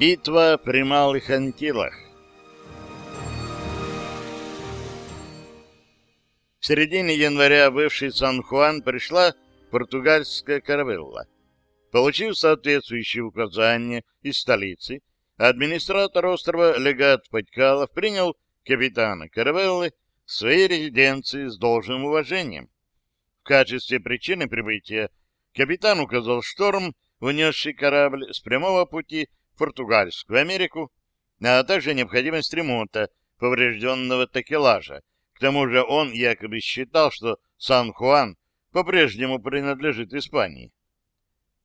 Битва при Малых Антилах В середине января бывший Сан-Хуан пришла португальская каравелла. Получив соответствующие указания из столицы, администратор острова легат Падькалов принял капитана каравеллы в своей резиденции с должным уважением. В качестве причины прибытия капитан указал шторм, унесший корабль с прямого пути Португальскую Америку, а также необходимость ремонта поврежденного такелажа. К тому же он якобы считал, что Сан-Хуан по-прежнему принадлежит Испании.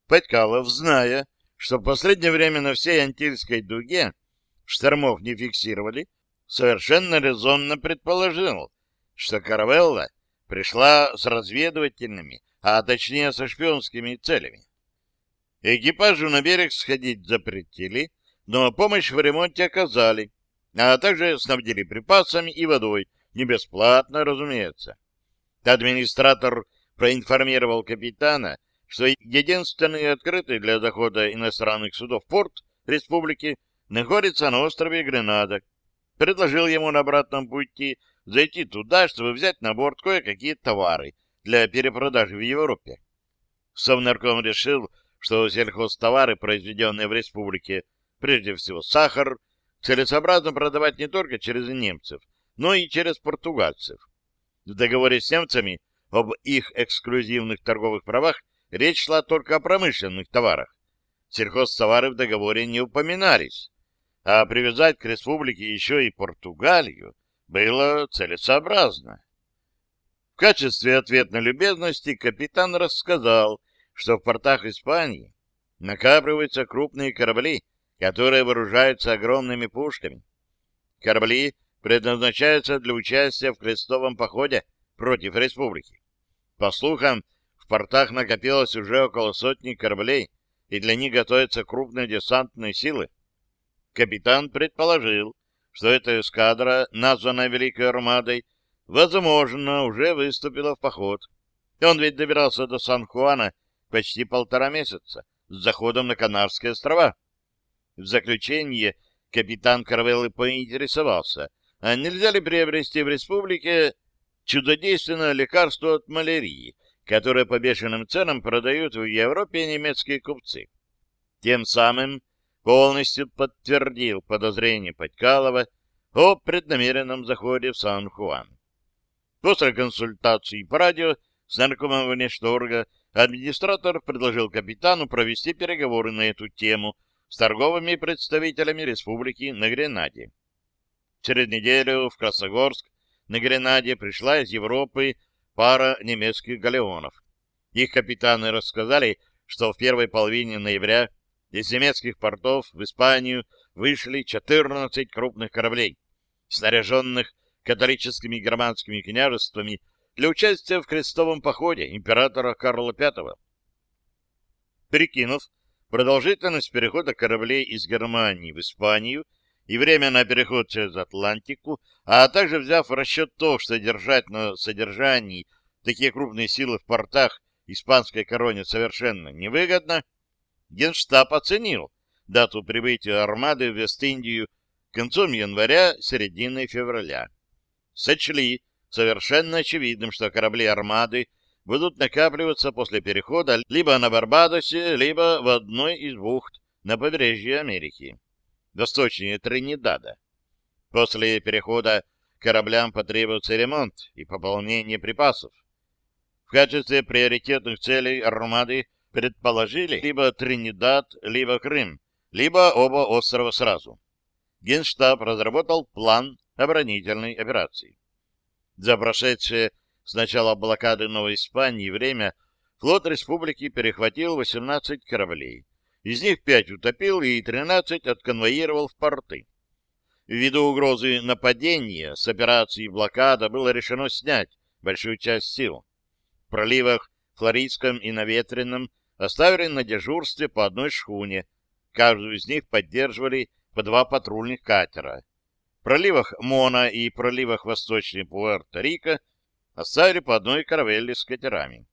Паткалов, зная, что в последнее время на всей Антильской дуге штормов не фиксировали, совершенно резонно предположил, что Каравелла пришла с разведывательными, а точнее со шпионскими целями. Экипажу на берег сходить запретили, но помощь в ремонте оказали, а также снабдили припасами и водой, не бесплатно, разумеется. Администратор проинформировал капитана, что единственный открытый для захода иностранных судов порт республики находится на острове Гренада. Предложил ему на обратном пути зайти туда, чтобы взять на борт кое-какие товары для перепродажи в Европе. Совнарком решил, что сельхозтовары, произведенные в республике, прежде всего сахар, целесообразно продавать не только через немцев, но и через португальцев. В договоре с немцами об их эксклюзивных торговых правах речь шла только о промышленных товарах. Сельхозтовары в договоре не упоминались, а привязать к республике еще и Португалию было целесообразно. В качестве ответной любезности капитан рассказал, что в портах Испании накапливаются крупные корабли, которые вооружаются огромными пушками. Корабли предназначаются для участия в крестовом походе против республики. По слухам, в портах накопилось уже около сотни кораблей, и для них готовятся крупные десантные силы. Капитан предположил, что эта эскадра, названная Великой Армадой, возможно, уже выступила в поход. Он ведь добирался до Сан-Хуана почти полтора месяца с заходом на Канарские острова. В заключение капитан Каравеллы поинтересовался, а нельзя ли приобрести в республике чудодейственное лекарство от малярии, которое по бешеным ценам продают в Европе немецкие купцы. Тем самым полностью подтвердил подозрение Подькалова о преднамеренном заходе в Сан-Хуан. После консультации по радио с наркомом внешторга администратор предложил капитану провести переговоры на эту тему с торговыми представителями республики на Гренаде. Через неделю в Красногорск на Гренаде пришла из Европы пара немецких галеонов. Их капитаны рассказали, что в первой половине ноября из немецких портов в Испанию вышли 14 крупных кораблей, снаряженных католическими германскими княжествами для участия в крестовом походе императора Карла V. Прикинув продолжительность перехода кораблей из Германии в Испанию и время на переход через Атлантику, а также взяв в расчет то, что держать на содержании такие крупные силы в портах испанской короне совершенно невыгодно, Генштаб оценил дату прибытия армады в Вест-Индию концом января, серединой февраля. Сочли совершенно очевидным, что корабли армады будут накапливаться после перехода либо на Барбадосе, либо в одной из бухт на побережье Америки восточнее Тринидада. После перехода кораблям потребуется ремонт и пополнение припасов. В качестве приоритетных целей армады предположили либо Тринидад, либо Крым, либо оба острова сразу. Генштаб разработал план оборонительной операции. За прошедшее с начала блокады Новой Испании время флот республики перехватил 18 кораблей, из них пять утопил и тринадцать отконвоировал в порты. Ввиду угрозы нападения с операции блокада было решено снять большую часть сил. В проливах Флоридском и Наветренном оставили на дежурстве по одной шхуне. Каждую из них поддерживали по два патрульных катера. Проливах Мона и проливах Восточной Пуэрто-Рико оставили по одной каравелли с катерами.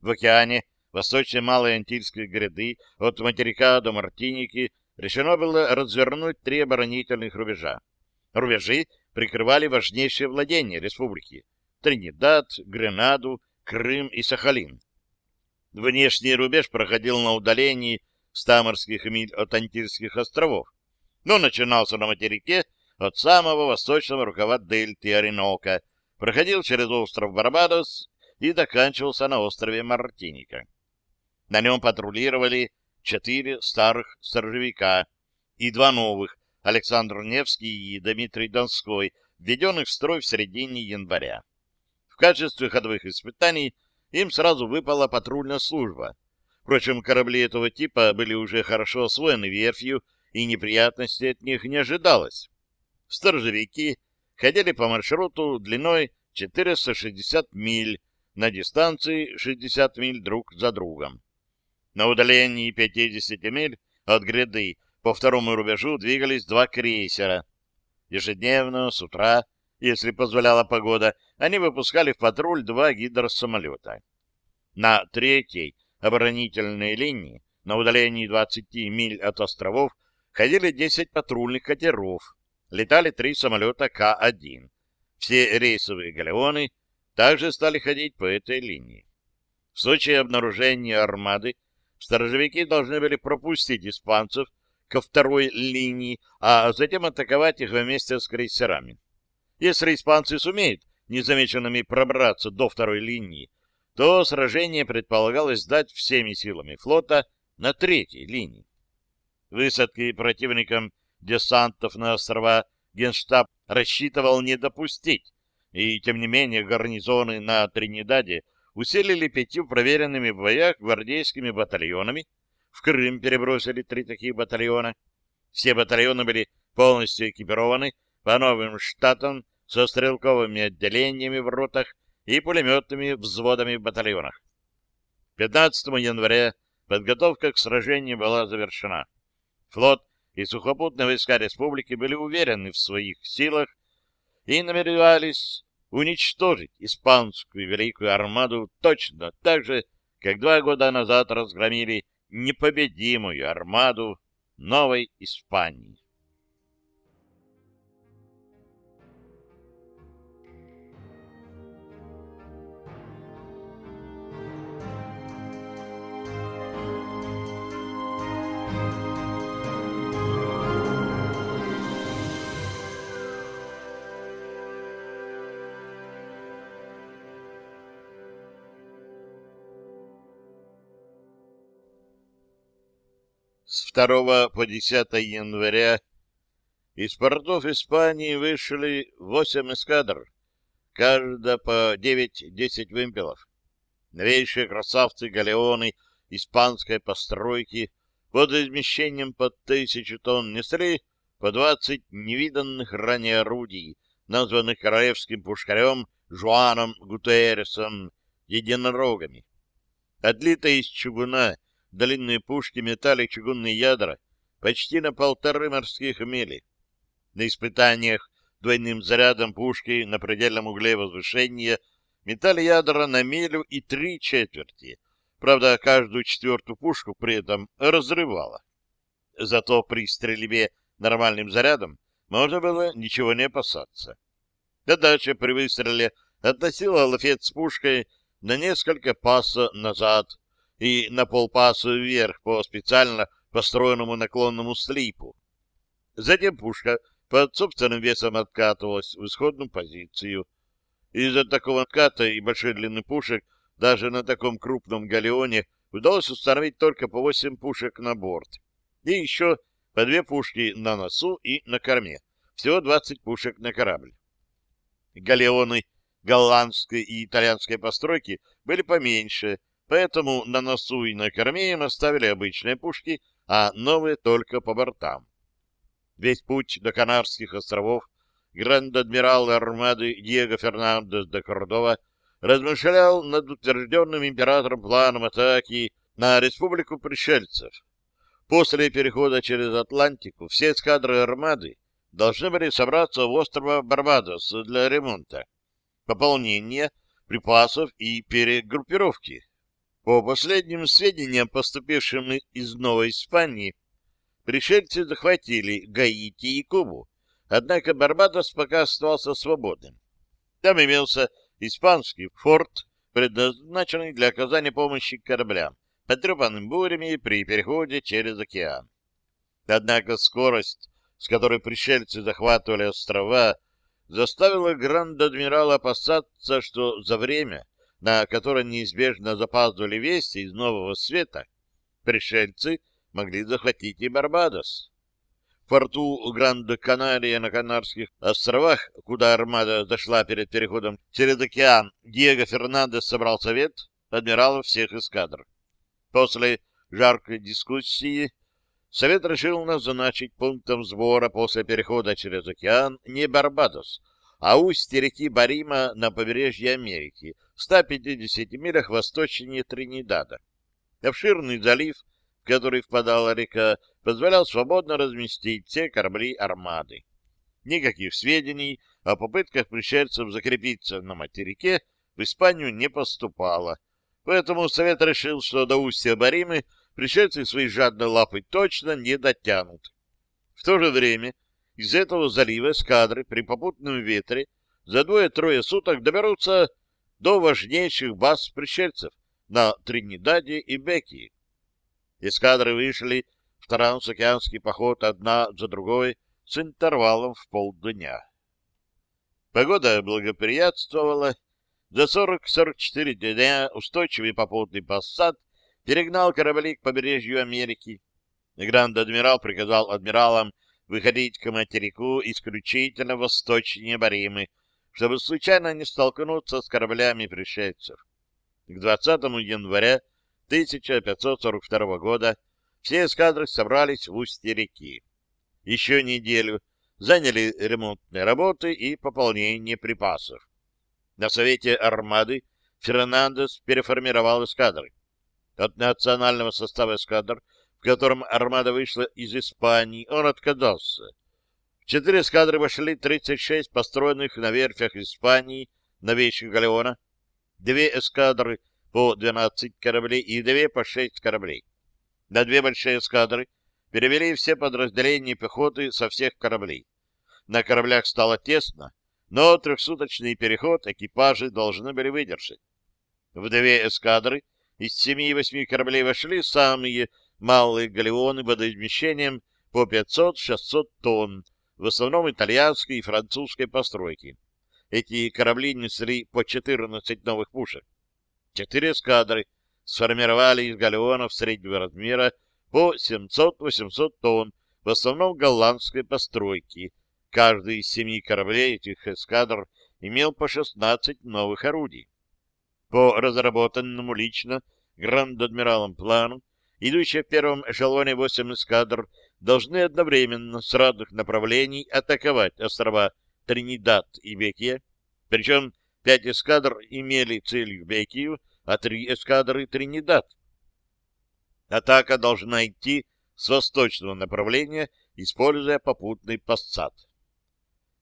В океане восточной Малой Антильской гряды от материка до Мартиники решено было развернуть три оборонительных рубежа. Рубежи прикрывали важнейшие владения республики — Тринидад, Гренаду, Крым и Сахалин. Внешний рубеж проходил на удалении 100 морских миль от Антильских островов, но начинался на материке от самого восточного рукава дельты Оренока, проходил через остров Барбадос и заканчивался на острове Мартиника. На нем патрулировали четыре старых сторожевика и два новых, Александр Невский и Дмитрий Донской, введенных в строй в середине января. В качестве ходовых испытаний им сразу выпала патрульная служба. Впрочем, корабли этого типа были уже хорошо освоены верфью, и неприятностей от них не ожидалось. Сторожевики ходили по маршруту длиной 460 миль на дистанции 60 миль друг за другом. На удалении 50 миль от гряды по второму рубежу двигались два крейсера. Ежедневно, с утра, если позволяла погода, они выпускали в патруль два гидросамолета. На третьей оборонительной линии, на удалении 20 миль от островов, ходили 10 патрульных катеров, летали три самолета К-1. Все рейсовые галеоны также стали ходить по этой линии. В случае обнаружения армады сторожевики должны были пропустить испанцев ко второй линии, а затем атаковать их вместе с крейсерами. Если испанцы сумеют незамеченными пробраться до второй линии, то сражение предполагалось сдать всеми силами флота на третьей линии. Высадки противникам десантов на острова Генштаб рассчитывал не допустить, и тем не менее гарнизоны на Тринидаде усилили пятью проверенными в боях гвардейскими батальонами, в Крым перебросили три таких батальона. Все батальоны были полностью экипированы по новым штатам со стрелковыми отделениями в ротах и пулеметными взводами в батальонах. 15 января подготовка к сражению была завершена. Флот и сухопутные войска республики были уверены в своих силах и намеревались уничтожить испанскую великую армаду точно так же, как два года назад разгромили непобедимую армаду Новой Испании. С 2 по 10 января из портов Испании вышли 8 эскадр, каждая по 9-10 вымпелов. Новейшие красавцы-галеоны испанской постройки под измещением под тысячу тонн несли по 20 невиданных ранее орудий, названных королевским пушкарем Жуаном Гутерресом единорогами. Отлитые из чугуна длинные пушки метали чугунные ядра почти на полторы морских мили. На испытаниях двойным зарядом пушки на предельном угле возвышения метали ядра на милю и три четверти. Правда, каждую четвертую пушку при этом разрывало. Зато при стрельбе нормальным зарядом можно было ничего не опасаться. Задача при выстреле относила лафет с пушкой на несколько паса назад, и на полпаса вверх по специально построенному наклонному слипу. Затем пушка под собственным весом откатывалась в исходную позицию. Из-за такого отката и большой длины пушек даже на таком крупном галеоне удалось установить только по 8 пушек на борт. И еще по две пушки на носу и на корме. Всего 20 пушек на корабль. Галеоны голландской и итальянской постройки были поменьше, Поэтому на носу и на корме им оставили обычные пушки, а новые только по бортам. Весь путь до Канарских островов гранд-адмирал армады Диего Фернандес де Кордова размышлял над утвержденным императором планом атаки на республику пришельцев. После перехода через Атлантику все эскадры армады должны были собраться в остров Барбадос для ремонта, пополнения припасов и перегруппировки. По последним сведениям, поступившим из Новой Испании, пришельцы захватили Гаити и Кубу, однако Барбадос пока оставался свободным. Там имелся испанский форт, предназначенный для оказания помощи кораблям, потрепанным бурями при переходе через океан. Однако скорость, с которой пришельцы захватывали острова, заставила гранд-адмирала опасаться, что за время, на которое неизбежно запаздывали вести из Нового Света, пришельцы могли захватить и Барбадос. В порту Гранд-Канария на Канарских островах, куда армада зашла перед переходом через океан, Диего Фернандес собрал совет адмиралов всех эскадр. После жаркой дискуссии Совет решил назначить пунктом сбора после перехода через океан не Барбадос, а устье реки Барима на побережье Америки, в 150 милях восточнее Тринидада. Обширный залив, в который впадала река, позволял свободно разместить все корабли армады. Никаких сведений о попытках пришельцев закрепиться на материке в Испанию не поступало, поэтому Совет решил, что до устья Баримы пришельцы свои жадные лапы точно не дотянут. В то же время из этого залива эскадры при попутном ветре за двое-трое суток доберутся до важнейших баз пришельцев на Тринидаде и Бекии. Эскадры вышли в трансокеанский поход одна за другой с интервалом в полдня. Погода благоприятствовала. За 40-44 дня устойчивый попутный пассат перегнал корабли к побережью Америки. Гранд-адмирал приказал адмиралам выходить к материку исключительно восточнее Баримы, чтобы случайно не столкнуться с кораблями пришельцев. К 20 января 1542 года все эскадры собрались в устье реки. Еще неделю заняли ремонтные работы и пополнение припасов. На совете армады Фернандес переформировал эскадры от национального состава эскадр, в котором армада вышла из Испании, он отказался. В четыре эскадры вошли 36 построенных на верфях Испании новейших галеона, две эскадры по 12 кораблей и две по 6 кораблей. На две большие эскадры перевели все подразделения пехоты со всех кораблей. На кораблях стало тесно, но трехсуточный переход экипажи должны были выдержать. В две эскадры из семи и восьми кораблей вошли самые малые галеоны водоизмещением по 500-600 тонн, в основном итальянской и французской постройки. Эти корабли несли по 14 новых пушек. Четыре эскадры сформировали из галеонов среднего размера по 700-800 тонн, в основном голландской постройки. Каждый из семи кораблей этих эскадр имел по 16 новых орудий. По разработанному лично гранд-адмиралом плану, идущие в первом эшелоне восемь эскадр должны одновременно с разных направлений атаковать острова Тринидад и Бекия, причем пять эскадр имели целью Бекию, а три эскадры — Тринидад. Атака должна идти с восточного направления, используя попутный пассат.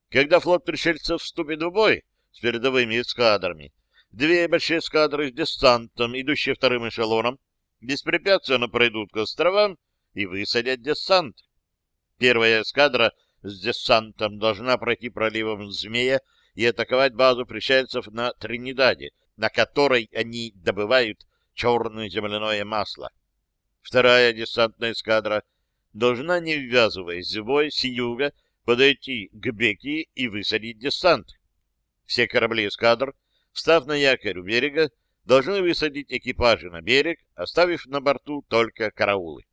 Когда флот пришельцев вступит в бой с передовыми эскадрами, Две большие эскадры с десантом, идущие вторым эшелоном, беспрепятственно пройдут к островам и высадят десант. Первая эскадра с десантом должна пройти проливом Змея и атаковать базу пришельцев на Тринидаде, на которой они добывают черное земляное масло. Вторая десантная эскадра должна, не ввязываясь в бой, с юга подойти к Беки и высадить десант. Все корабли эскадр — встав на якорь у берега, должны высадить экипажи на берег, оставив на борту только караулы.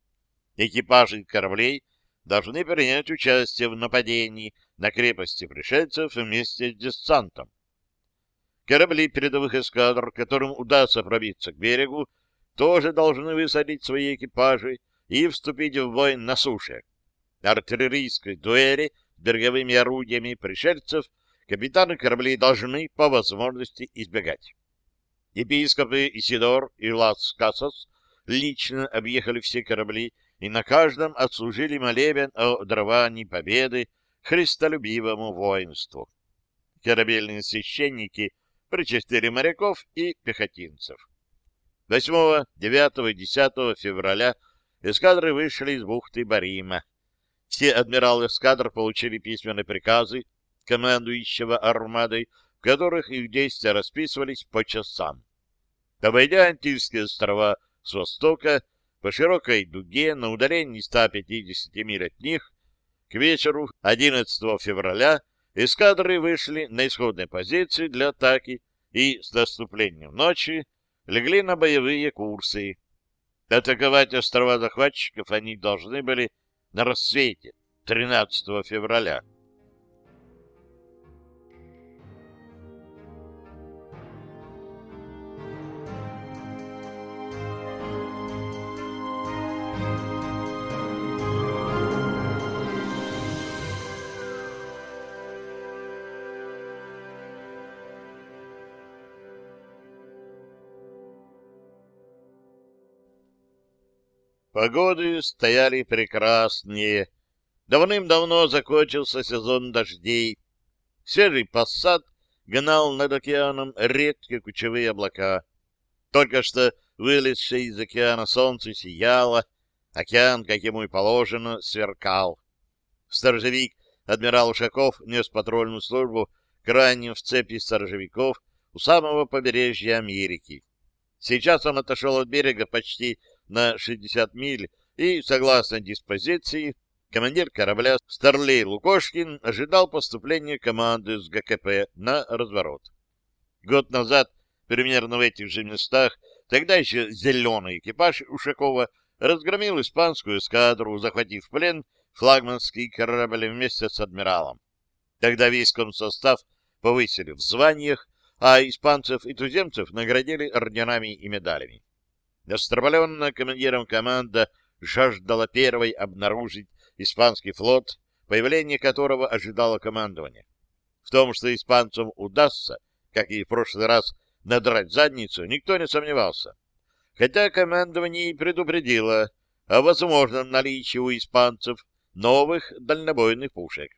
Экипажи кораблей должны принять участие в нападении на крепости пришельцев вместе с десантом. Корабли передовых эскадр, которым удастся пробиться к берегу, тоже должны высадить свои экипажи и вступить в бой на суше. Артиллерийской дуэли с береговыми орудиями пришельцев капитаны кораблей должны по возможности избегать. Епископы Исидор и Лас Касас лично объехали все корабли и на каждом отслужили молебен о даровании победы христолюбивому воинству. Корабельные священники причастили моряков и пехотинцев. 8, 9 и 10 февраля эскадры вышли из бухты Барима. Все адмиралы эскадр получили письменные приказы командующего армадой, в которых их действия расписывались по часам. Обойдя Антильские острова с востока, по широкой дуге на удалении 150 миль от них, к вечеру 11 февраля эскадры вышли на исходные позиции для атаки и с наступлением ночи легли на боевые курсы. Атаковать острова захватчиков они должны были на рассвете 13 февраля. Погоды стояли прекрасные. Давным-давно закончился сезон дождей. Свежий пассат гнал над океаном редкие кучевые облака. Только что вылезшее из океана солнце сияло, океан, как ему и положено, сверкал. Сторожевик адмирал Ушаков нес патрульную службу крайним в цепи сторожевиков у самого побережья Америки. Сейчас он отошел от берега почти на 60 миль, и, согласно диспозиции, командир корабля Старлей Лукошкин ожидал поступления команды с ГКП на разворот. Год назад, примерно в этих же местах, тогда еще зеленый экипаж Ушакова разгромил испанскую эскадру, захватив в плен флагманский корабль вместе с адмиралом. Тогда весь комсостав повысили в званиях, а испанцев и туземцев наградили орденами и медалями. Островленная командиром команда жаждала первой обнаружить испанский флот, появление которого ожидало командование. В том, что испанцам удастся, как и в прошлый раз, надрать задницу, никто не сомневался. Хотя командование и предупредило о возможном наличии у испанцев новых дальнобойных пушек.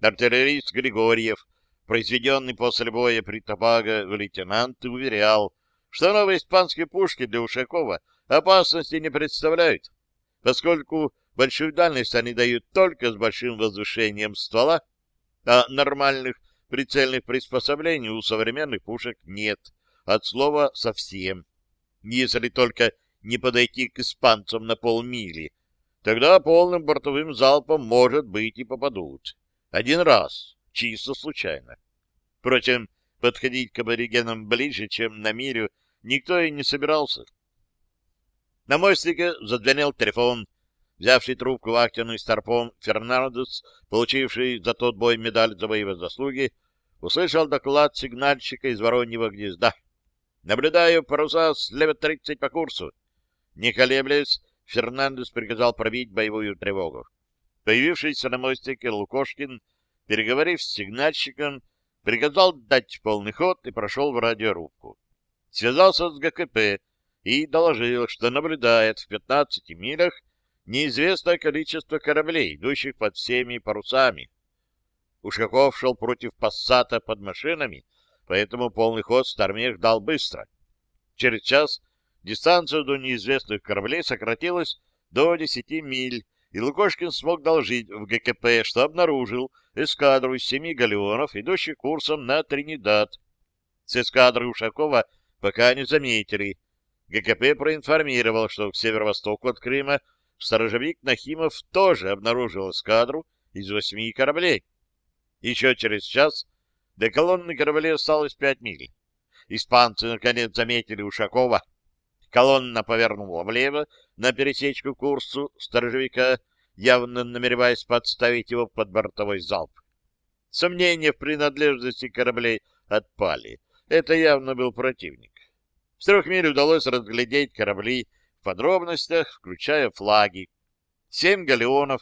Артиллерист Григорьев, произведенный после боя при Топаго в лейтенант, уверял, что новые испанские пушки для Ушакова опасности не представляют, поскольку большую дальность они дают только с большим возвышением ствола, а нормальных прицельных приспособлений у современных пушек нет, от слова совсем. Если только не подойти к испанцам на полмили, тогда полным бортовым залпом, может быть, и попадут. Один раз, чисто случайно. Впрочем, подходить к аборигенам ближе, чем на милю, никто и не собирался. На мостике зазвенел телефон. Взявший трубку вахтенный старпом Фернандес, получивший за тот бой медаль за боевые заслуги, услышал доклад сигнальщика из Вороньего гнезда. «Наблюдаю паруса слева 30 по курсу». Не колеблясь, Фернандес приказал пробить боевую тревогу. Появившийся на мостике Лукошкин, переговорив с сигнальщиком, приказал дать полный ход и прошел в радиорубку связался с ГКП и доложил, что наблюдает в 15 милях неизвестное количество кораблей, идущих под всеми парусами. Ушаков шел против пассата под машинами, поэтому полный ход Стармех дал быстро. Через час дистанция до неизвестных кораблей сократилась до 10 миль, и Лукошкин смог доложить в ГКП, что обнаружил эскадру из семи галеонов, идущих курсом на Тринидад. С эскадры Ушакова пока не заметили. ГКП проинформировал, что к северо-востоку от Крыма сторожевик Нахимов тоже обнаружил эскадру из восьми кораблей. Еще через час до колонны кораблей осталось пять миль. Испанцы наконец заметили Ушакова. Колонна повернула влево на пересечку курсу сторожевика, явно намереваясь подставить его под бортовой залп. Сомнения в принадлежности кораблей отпали. Это явно был противник. С трех миль удалось разглядеть корабли в подробностях, включая флаги. Семь галеонов,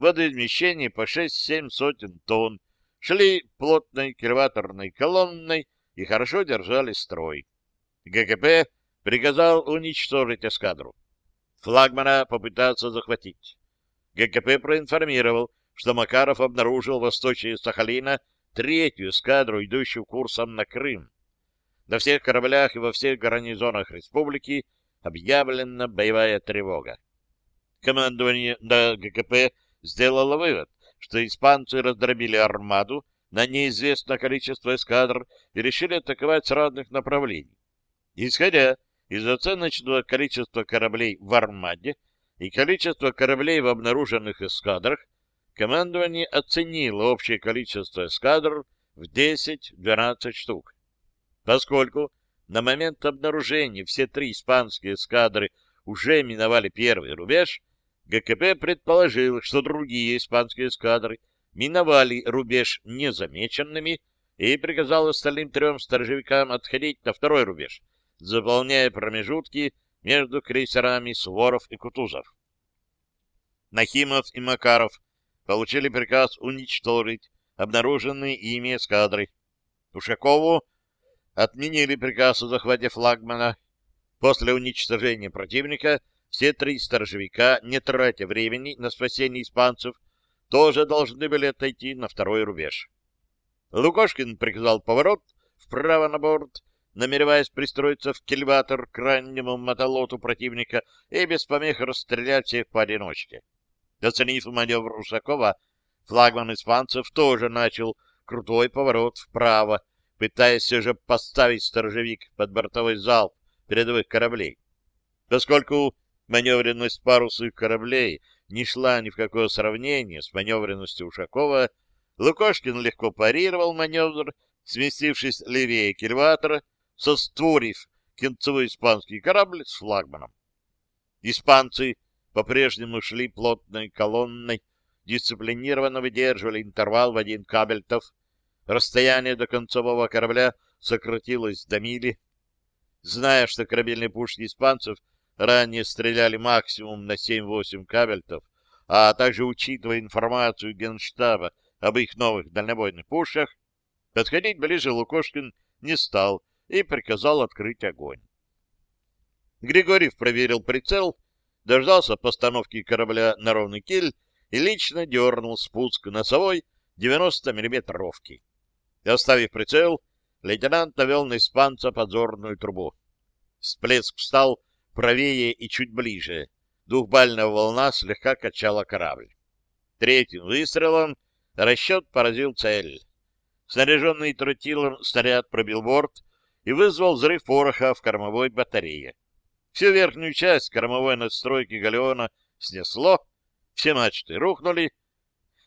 водоизмещение по шесть-семь сотен тонн, шли плотной кильваторной колонной и хорошо держали строй. ГКП приказал уничтожить эскадру. Флагмана попытаться захватить. ГКП проинформировал, что Макаров обнаружил восточнее Сахалина третью эскадру, идущую курсом на Крым. На всех кораблях и во всех гарнизонах республики объявлена боевая тревога. Командование на ГКП сделало вывод, что испанцы раздробили армаду на неизвестное количество эскадр и решили атаковать с разных направлений. Исходя из оценочного количества кораблей в армаде и количества кораблей в обнаруженных эскадрах, командование оценило общее количество эскадр в 10-12 штук. Поскольку на момент обнаружения все три испанские эскадры уже миновали первый рубеж, ГКП предположил, что другие испанские эскадры миновали рубеж незамеченными и приказал остальным трем сторожевикам отходить на второй рубеж, заполняя промежутки между крейсерами Суворов и Кутузов. Нахимов и Макаров получили приказ уничтожить обнаруженные ими эскадры. Ушакову отменили приказ о захвате флагмана. После уничтожения противника все три сторожевика, не тратя времени на спасение испанцев, тоже должны были отойти на второй рубеж. Лукошкин приказал поворот вправо на борт, намереваясь пристроиться в кильватор к раннему мотолоту противника и без помех расстрелять всех поодиночке. Оценив маневр Русакова, флагман испанцев тоже начал крутой поворот вправо, пытаясь все же поставить сторожевик под бортовой залп передовых кораблей. Поскольку маневренность парусных кораблей не шла ни в какое сравнение с маневренностью Ушакова, Лукошкин легко парировал маневр, сместившись левее кильватора, состворив кинцевой испанский корабль с флагманом. Испанцы по-прежнему шли плотной колонной, дисциплинированно выдерживали интервал в один кабельтов, расстояние до концевого корабля сократилось до мили. Зная, что корабельные пушки испанцев ранее стреляли максимум на 7-8 кабельтов, а также учитывая информацию Генштаба об их новых дальнобойных пушках, подходить ближе Лукошкин не стал и приказал открыть огонь. Григорьев проверил прицел, дождался постановки корабля на ровный киль и лично дернул спуск носовой 90 миллиметровки. Оставив прицел, лейтенант навел на испанца подзорную трубу. Всплеск встал правее и чуть ближе. Двухбальная волна слегка качала корабль. Третьим выстрелом расчет поразил цель. Снаряженный тротилом снаряд пробил борт и вызвал взрыв пороха в кормовой батарее. Всю верхнюю часть кормовой надстройки галеона снесло, все мачты рухнули.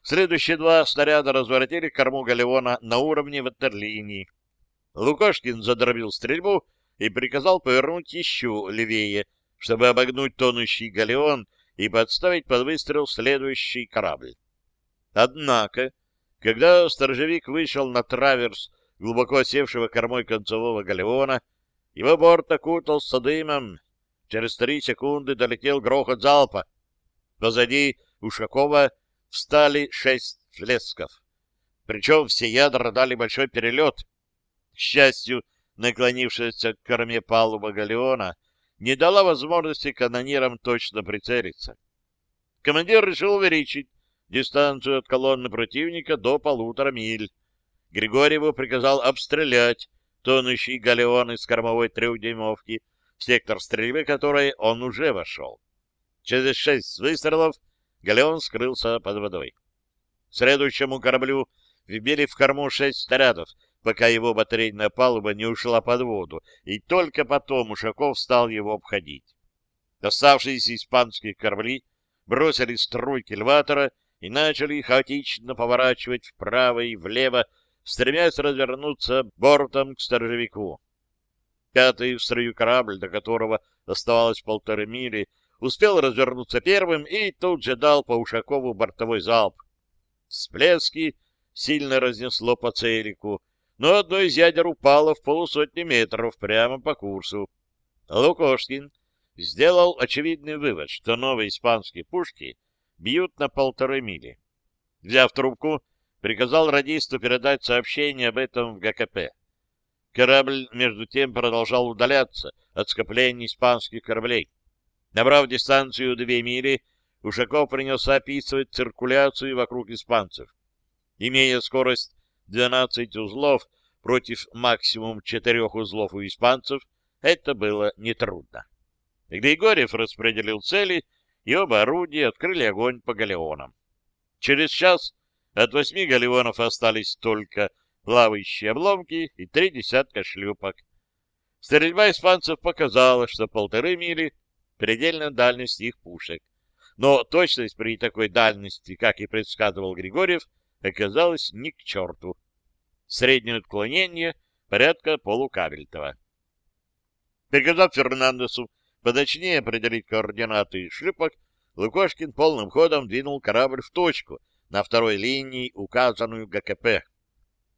Следующие два снаряда разворотили корму галеона на уровне ватерлинии. Лукошкин задробил стрельбу и приказал повернуть еще левее, чтобы обогнуть тонущий галеон и подставить под выстрел следующий корабль. Однако, когда сторожевик вышел на траверс глубоко осевшего кормой концевого галеона, его борт окутался дымом. Через три секунды долетел грохот залпа. Позади Ушакова встали шесть флесков. Причем все ядра дали большой перелет. К счастью, наклонившаяся к корме палуба галеона, не дала возможности канонирам точно прицелиться. Командир решил увеличить дистанцию от колонны противника до полутора миль. Григорьеву приказал обстрелять тонущий галеон из кормовой трехдюймовки, в сектор стрельбы которой он уже вошел. Через шесть выстрелов галеон скрылся под водой. Следующему кораблю вбили в корму шесть снарядов, пока его батарейная палуба не ушла под воду, и только потом Ушаков стал его обходить. Оставшиеся испанские корабли бросили строй кильватора и начали хаотично поворачивать вправо и влево, стремясь развернуться бортом к сторожевику. Пятый в строю корабль, до которого оставалось полторы мили, успел развернуться первым и тут же дал по Ушакову бортовой залп. Всплески сильно разнесло по целику, но одно из ядер упало в полусотни метров прямо по курсу. Лукошкин сделал очевидный вывод, что новые испанские пушки бьют на полторы мили. Взяв трубку, приказал радисту передать сообщение об этом в ГКП. Корабль, между тем, продолжал удаляться от скопления испанских кораблей. Набрав дистанцию две мили, Ушаков принялся описывать циркуляцию вокруг испанцев. Имея скорость 12 узлов против максимум 4 узлов у испанцев, это было нетрудно. Григорьев распределил цели и оба орудия открыли огонь по галеонам. Через час от восьми галеонов остались только плавающие обломки и три десятка шлюпок. Стрельба испанцев показала, что полторы мили — предельная дальность их пушек. Но точность при такой дальности, как и предсказывал Григорьев, оказалась ни к черту. Среднее отклонение порядка полукабельтова. Приказав Фернандесу подочнее определить координаты шлюпок, Лукошкин полным ходом двинул корабль в точку на второй линии, указанную ГКП.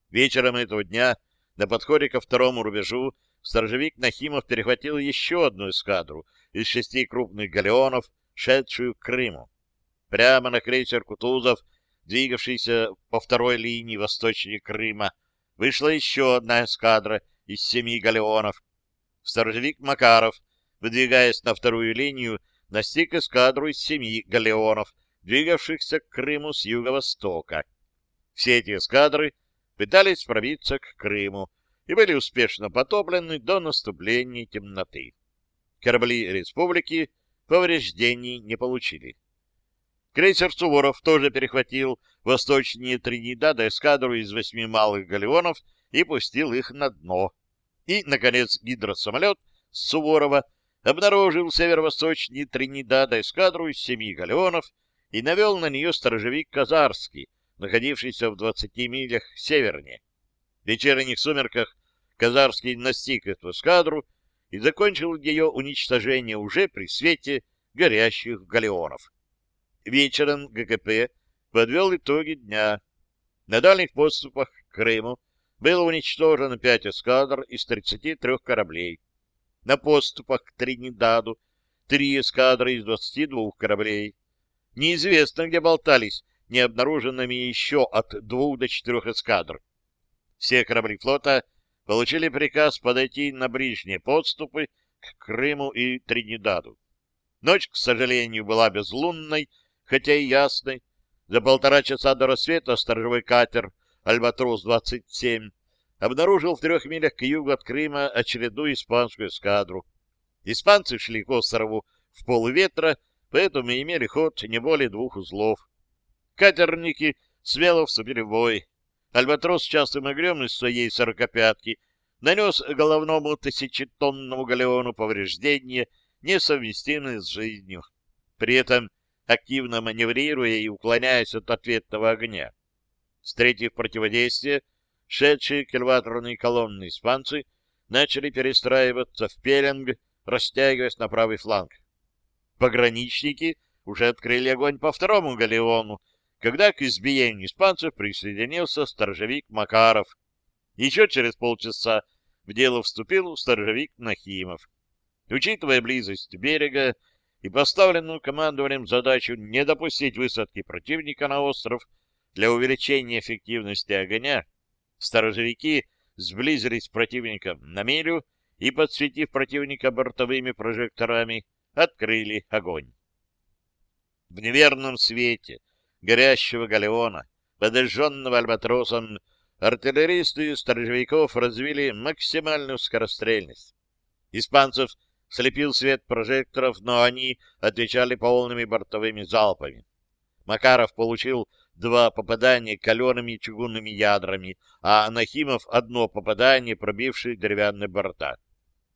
Вечером этого дня на подходе ко второму рубежу сторожевик Нахимов перехватил еще одну эскадру из шести крупных галеонов, шедшую к Крыму. Прямо на крейсер Кутузов, двигавшийся по второй линии восточнее Крыма, вышла еще одна эскадра из семи галеонов. Сторожевик Макаров, выдвигаясь на вторую линию, настиг эскадру из семи галеонов, двигавшихся к Крыму с юго-востока. Все эти эскадры пытались пробиться к Крыму и были успешно потоплены до наступления темноты. Корабли республики повреждений не получили. Крейсер Суворов тоже перехватил восточнее Тринидада эскадру из восьми малых галеонов и пустил их на дно. И, наконец, гидросамолет Суворова обнаружил северо-восточнее Тринидада эскадру из семи галеонов и навел на нее сторожевик Казарский, находившийся в двадцати милях севернее. В вечерних сумерках Казарский настиг эту эскадру и закончил ее уничтожение уже при свете горящих галеонов. Вечером ГКП подвел итоги дня. На дальних подступах к Крыму было уничтожено пять эскадр из 33 кораблей. На подступах к Тринидаду три эскадры из 22 кораблей. Неизвестно, где болтались необнаруженными еще от двух до четырех эскадр. Все корабли флота получили приказ подойти на ближние подступы к Крыму и Тринидаду. Ночь, к сожалению, была безлунной, хотя и ясной. За полтора часа до рассвета сторожевой катер «Альбатрос-27» обнаружил в трех милях к югу от Крыма очередную испанскую эскадру. Испанцы шли к острову в полуветра, поэтому имели ход не более двух узлов. Катерники смело вступили в бой. Альбатрос частым огнем из своей сорокопятки нанес головному тысячетонному галеону повреждения, несовместимые с жизнью, при этом активно маневрируя и уклоняясь от ответного огня. Встретив противодействие, шедшие к эльваторной колонны испанцы начали перестраиваться в пеленг, растягиваясь на правый фланг. Пограничники уже открыли огонь по второму галеону, когда к избиению испанцев присоединился сторожевик Макаров. Еще через полчаса в дело вступил сторожевик Нахимов. Учитывая близость берега и поставленную командованием задачу не допустить высадки противника на остров для увеличения эффективности огня, сторожевики сблизились с противником на милю и, подсветив противника бортовыми прожекторами, открыли огонь. В неверном свете горящего галеона, подожженного альбатросом, артиллеристы сторожевиков развили максимальную скорострельность. Испанцев слепил свет прожекторов, но они отвечали полными бортовыми залпами. Макаров получил два попадания калеными чугунными ядрами, а Нахимов — одно попадание, пробившее деревянные борта.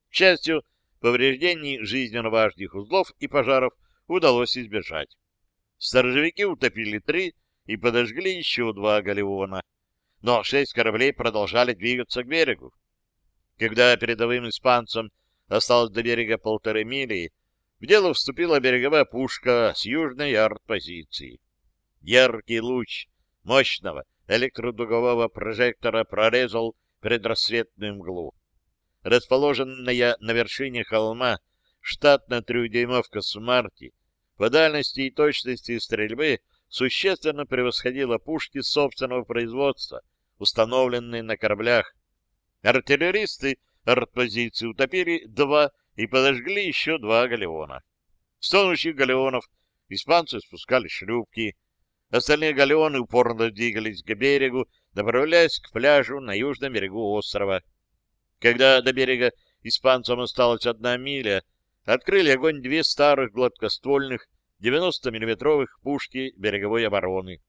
К счастью, повреждений жизненно важных узлов и пожаров удалось избежать. Сторожевики утопили три и подожгли еще два галеона. Но шесть кораблей продолжали двигаться к берегу. Когда передовым испанцам осталось до берега полторы мили, в дело вступила береговая пушка с южной арт-позиции. Яркий луч мощного электродугового прожектора прорезал предрассветную мглу. Расположенная на вершине холма штатная трехдюймовка «Смарти» по дальности и точности стрельбы существенно превосходила пушки собственного производства, установленные на кораблях. Артиллеристы артпозиции утопили два и подожгли еще два галеона. С тонущих галеонов испанцы спускали шлюпки. Остальные галеоны упорно двигались к берегу, направляясь к пляжу на южном берегу острова. Когда до берега испанцам осталась одна миля, открыли огонь две старых гладкоствольных 90-миллиметровых пушки береговой обороны.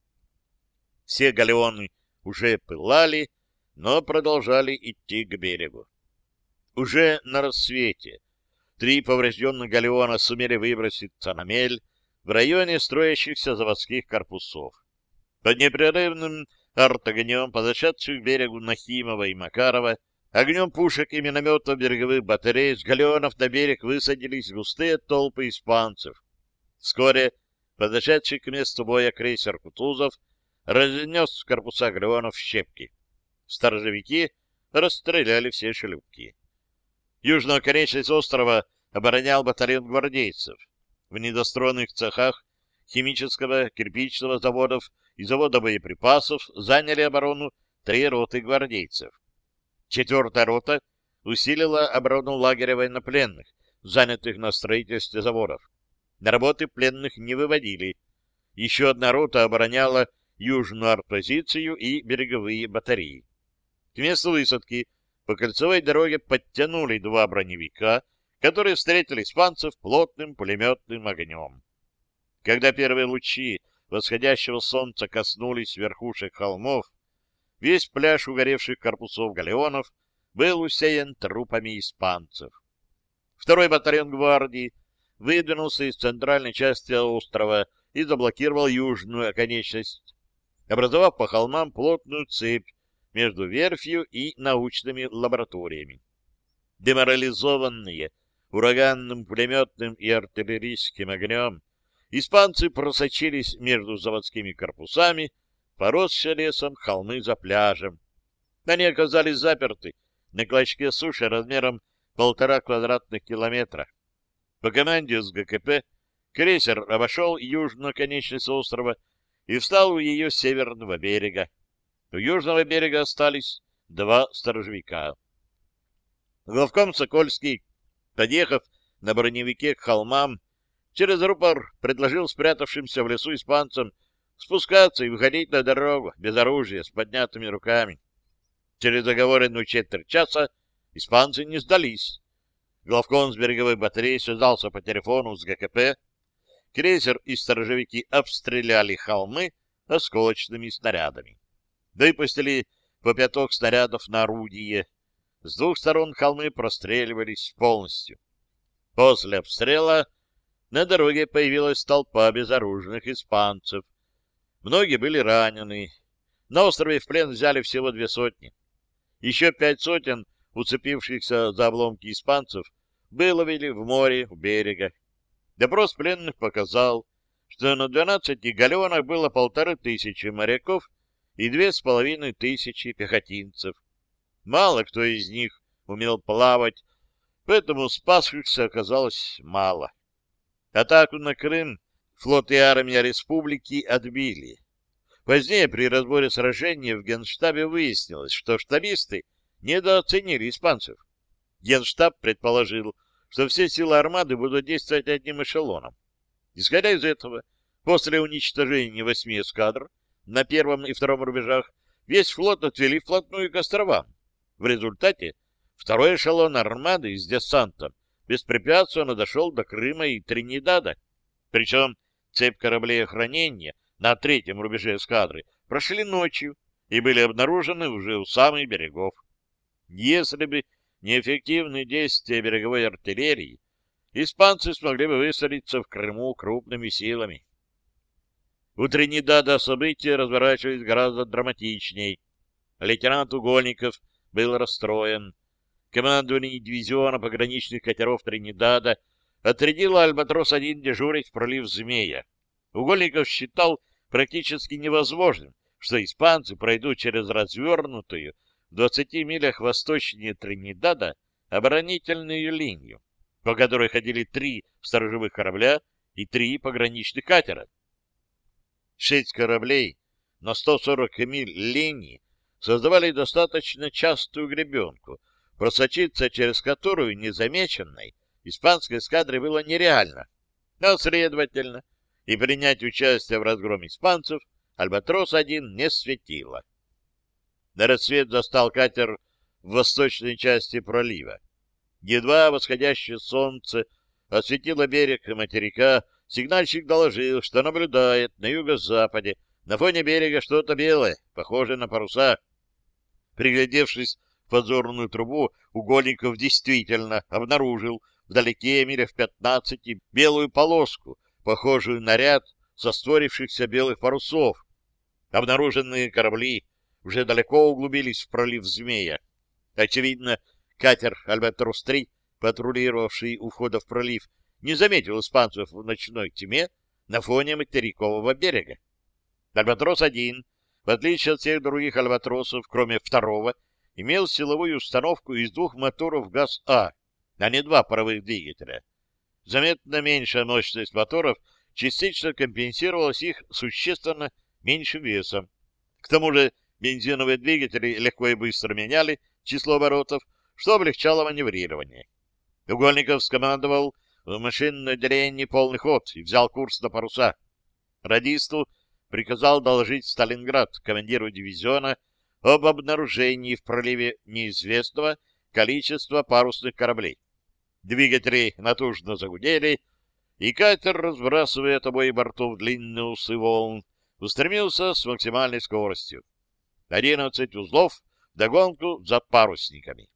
Все галеоны уже пылали, но продолжали идти к берегу. Уже на рассвете три поврежденных галеона сумели выброситься на мель в районе строящихся заводских корпусов. Под непрерывным артогнем подошедших к берегу Нахимова и Макарова огнем пушек и минометов береговых батарей с галеонов на берег высадились густые толпы испанцев. Вскоре подошедший к месту боя крейсер Кутузов разнес корпуса галеонов щепки. Сторожевики расстреляли все шлюпки. Южную оконечность острова оборонял батальон гвардейцев. В недостроенных цехах химического, кирпичного заводов и завода боеприпасов заняли оборону три роты гвардейцев. Четвертая рота усилила оборону лагеря военнопленных, занятых на строительстве заводов. На работы пленных не выводили. Еще одна рота обороняла южную артпозицию и береговые батареи. К месту высадки по кольцевой дороге подтянули два броневика, которые встретили испанцев плотным пулеметным огнем. Когда первые лучи восходящего солнца коснулись верхушек холмов, весь пляж угоревших корпусов галеонов был усеян трупами испанцев. Второй батальон гвардии выдвинулся из центральной части острова и заблокировал южную оконечность, образовав по холмам плотную цепь между верфью и научными лабораториями. Деморализованные ураганным пулеметным и артиллерийским огнем, испанцы просочились между заводскими корпусами, поросшие лесом холмы за пляжем. Они оказались заперты на клочке суши размером полтора квадратных километра. По команде с ГКП крейсер обошел южную конечность острова и встал у ее северного берега. У южного берега остались два сторожевика. Главком Сокольский, подъехав на броневике к холмам, через рупор предложил спрятавшимся в лесу испанцам спускаться и выходить на дорогу без оружия, с поднятыми руками. Через оговоренную четверть часа испанцы не сдались. Главком с береговой батареи связался по телефону с ГКП. Крейсер и сторожевики обстреляли холмы осколочными снарядами выпустили по пяток снарядов на орудие. С двух сторон холмы простреливались полностью. После обстрела на дороге появилась толпа безоружных испанцев. Многие были ранены. На острове в плен взяли всего две сотни. Еще пять сотен уцепившихся за обломки испанцев выловили в море у берега. Допрос пленных показал, что на 12 галеонах было полторы тысячи моряков и две с половиной тысячи пехотинцев. Мало кто из них умел плавать, поэтому спасшихся оказалось мало. Атаку на Крым флот и армия республики отбили. Позднее при разборе сражения в Генштабе выяснилось, что штабисты недооценили испанцев. Генштаб предположил, что все силы армады будут действовать одним эшелоном. Исходя из этого, после уничтожения восьми эскадр на первом и втором рубежах, весь флот отвели вплотную к островам. В результате второй эшелон армады с десантом беспрепятственно дошел до Крыма и Тринидада. Причем цепь кораблей охранения на третьем рубеже эскадры прошли ночью и были обнаружены уже у самых берегов. Если бы неэффективные действия береговой артиллерии, испанцы смогли бы высадиться в Крыму крупными силами. У Тринидада события разворачивались гораздо драматичней. Лейтенант Угольников был расстроен. Командование дивизиона пограничных катеров Тринидада отрядило «Альбатрос-1» дежурить в пролив Змея. Угольников считал практически невозможным, что испанцы пройдут через развернутую в 20 милях восточнее Тринидада оборонительную линию, по которой ходили три сторожевых корабля и три пограничных катера шесть кораблей на 140 миль линии создавали достаточно частую гребенку, просочиться через которую незамеченной испанской эскадре было нереально. Но, следовательно, и принять участие в разгроме испанцев «Альбатрос-1» не светило. На рассвет застал катер в восточной части пролива. Едва восходящее солнце осветило берег материка сигнальщик доложил, что наблюдает на юго-западе на фоне берега что-то белое, похожее на паруса. Приглядевшись в подзорную трубу, Угольников действительно обнаружил вдалеке миля в пятнадцати белую полоску, похожую на ряд состворившихся белых парусов. Обнаруженные корабли уже далеко углубились в пролив Змея. Очевидно, катер «Альбатрос-3», патрулировавший у входа в пролив, не заметил испанцев в ночной тьме на фоне материкового берега. Альбатрос-1, в отличие от всех других альбатросов, кроме второго, имел силовую установку из двух моторов ГАЗ-А, а не два паровых двигателя. Заметно меньшая мощность моторов частично компенсировалась их существенно меньшим весом. К тому же бензиновые двигатели легко и быстро меняли число оборотов, что облегчало маневрирование. Угольников скомандовал в машинное отделение полный ход и взял курс на паруса. Радисту приказал доложить Сталинград командиру дивизиона об обнаружении в проливе неизвестного количества парусных кораблей. Двигатели натужно загудели, и катер, разбрасывая от обоих бортов длинные усы волн, устремился с максимальной скоростью. Одиннадцать узлов догонку за парусниками.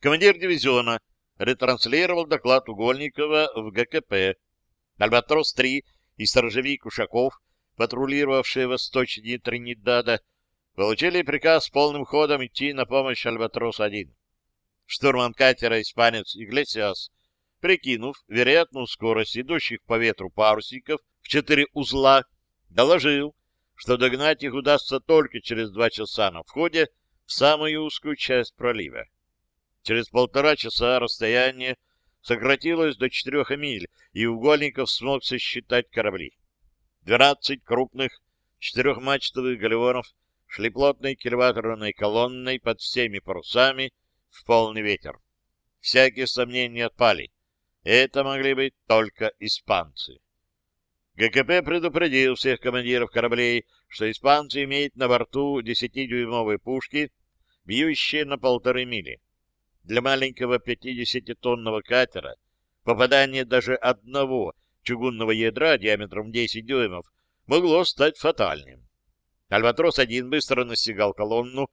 Командир дивизиона ретранслировал доклад Угольникова в ГКП. «Альбатрос-3» и сторожевик Ушаков, патрулировавшие восточнее Тринидада, получили приказ полным ходом идти на помощь «Альбатрос-1». Штурман катера «Испанец» Иглесиас, прикинув вероятную скорость идущих по ветру парусников в четыре узла, доложил, что догнать их удастся только через два часа на входе в самую узкую часть пролива. Через полтора часа расстояние сократилось до четырех миль, и Угольников смог сосчитать корабли. Двенадцать крупных четырехмачтовых галеонов шли плотной кильваторной колонной под всеми парусами в полный ветер. Всякие сомнения отпали. Это могли быть только испанцы. ГКП предупредил всех командиров кораблей, что испанцы имеют на борту десятидюймовые пушки, бьющие на полторы мили. Для маленького 50-тонного катера попадание даже одного чугунного ядра диаметром 10 дюймов могло стать фатальным. Альбатрос-1 быстро настигал колонну,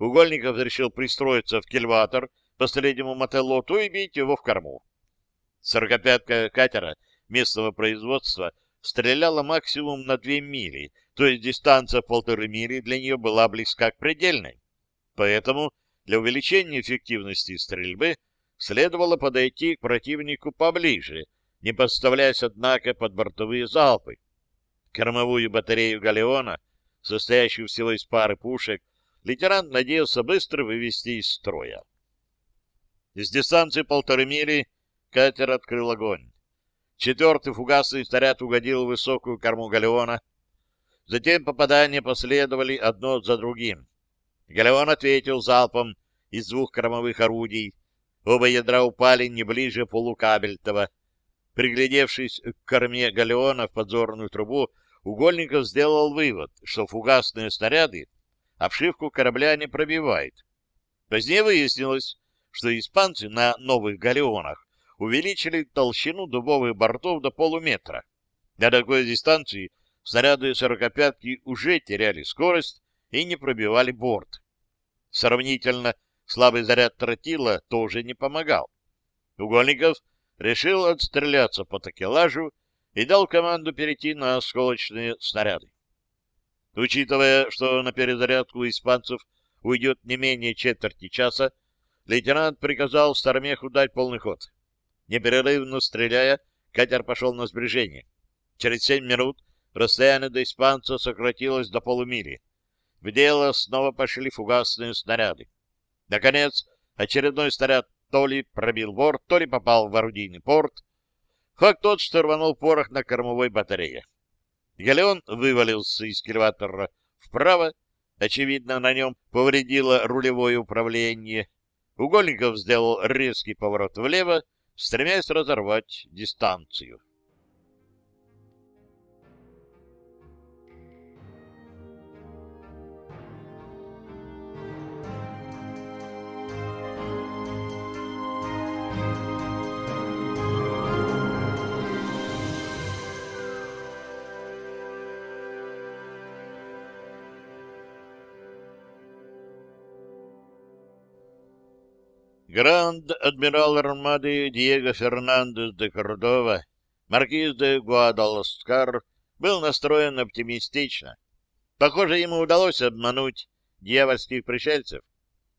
Угольников решил пристроиться в кельватор по среднему мотелоту и бить его в корму. Сорокопятка катера местного производства стреляла максимум на две мили, то есть дистанция полторы мили для нее была близка к предельной. Поэтому для увеличения эффективности стрельбы следовало подойти к противнику поближе, не подставляясь, однако, под бортовые залпы. Кормовую батарею «Галеона», состоящую всего из пары пушек, лейтенант надеялся быстро вывести из строя. С дистанции полторы мили катер открыл огонь. Четвертый фугасный снаряд угодил в высокую корму галеона. Затем попадания последовали одно за другим. Галеон ответил залпом из двух кормовых орудий. Оба ядра упали не ближе полукабельтова. Приглядевшись к корме галеона в подзорную трубу, Угольников сделал вывод, что фугасные снаряды обшивку корабля не пробивают. Позднее выяснилось, что испанцы на новых галеонах увеличили толщину дубовых бортов до полуметра. На такой дистанции снаряды сорокопятки уже теряли скорость и не пробивали борт. Сравнительно слабый заряд тротила тоже не помогал. Угольников решил отстреляться по такелажу и дал команду перейти на осколочные снаряды. Учитывая, что на перезарядку испанцев уйдет не менее четверти часа, лейтенант приказал Стармеху дать полный ход. Непрерывно стреляя, катер пошел на сближение. Через семь минут расстояние до испанца сократилось до полумили. В дело снова пошли фугасные снаряды. Наконец, очередной снаряд то ли пробил борт, то ли попал в орудийный порт. Факт тот, что рванул порох на кормовой батарее. Галеон вывалился из кильватора вправо, очевидно, на нем повредило рулевое управление. Угольников сделал резкий поворот влево, стремясь разорвать дистанцию. Гранд-адмирал армады Диего Фернандес де Кордова, маркиз де Гуадаласкар, был настроен оптимистично. Похоже, ему удалось обмануть дьявольских пришельцев.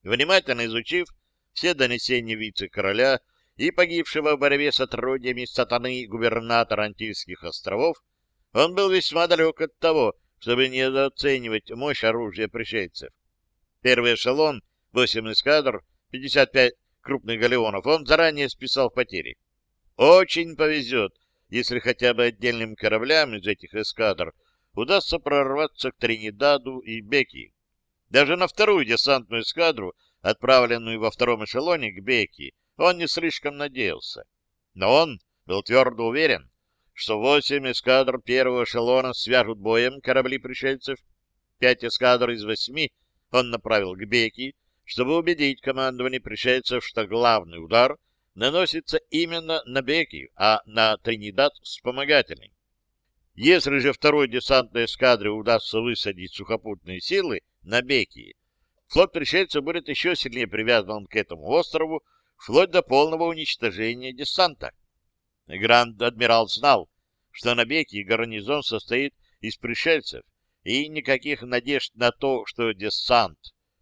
Внимательно изучив все донесения вице-короля и погибшего в борьбе с отродьями сатаны губернатора Антильских островов, он был весьма далек от того, чтобы недооценивать мощь оружия пришельцев. Первый эшелон, 8 эскадр, 55 крупных галеонов, он заранее списал потери. Очень повезет, если хотя бы отдельным кораблям из этих эскадр удастся прорваться к Тринидаду и Беки. Даже на вторую десантную эскадру, отправленную во втором эшелоне к Беки, он не слишком надеялся. Но он был твердо уверен, что восемь эскадр первого эшелона свяжут боем корабли пришельцев. Пять эскадр из восьми он направил к Беки, чтобы убедить командование пришельцев, что главный удар наносится именно на Беки, а на Тринидад вспомогательный. Если же второй десантной эскадре удастся высадить сухопутные силы на Беки, флот пришельцев будет еще сильнее привязан к этому острову, вплоть до полного уничтожения десанта. Гранд-адмирал знал, что на Беки гарнизон состоит из пришельцев, и никаких надежд на то, что десант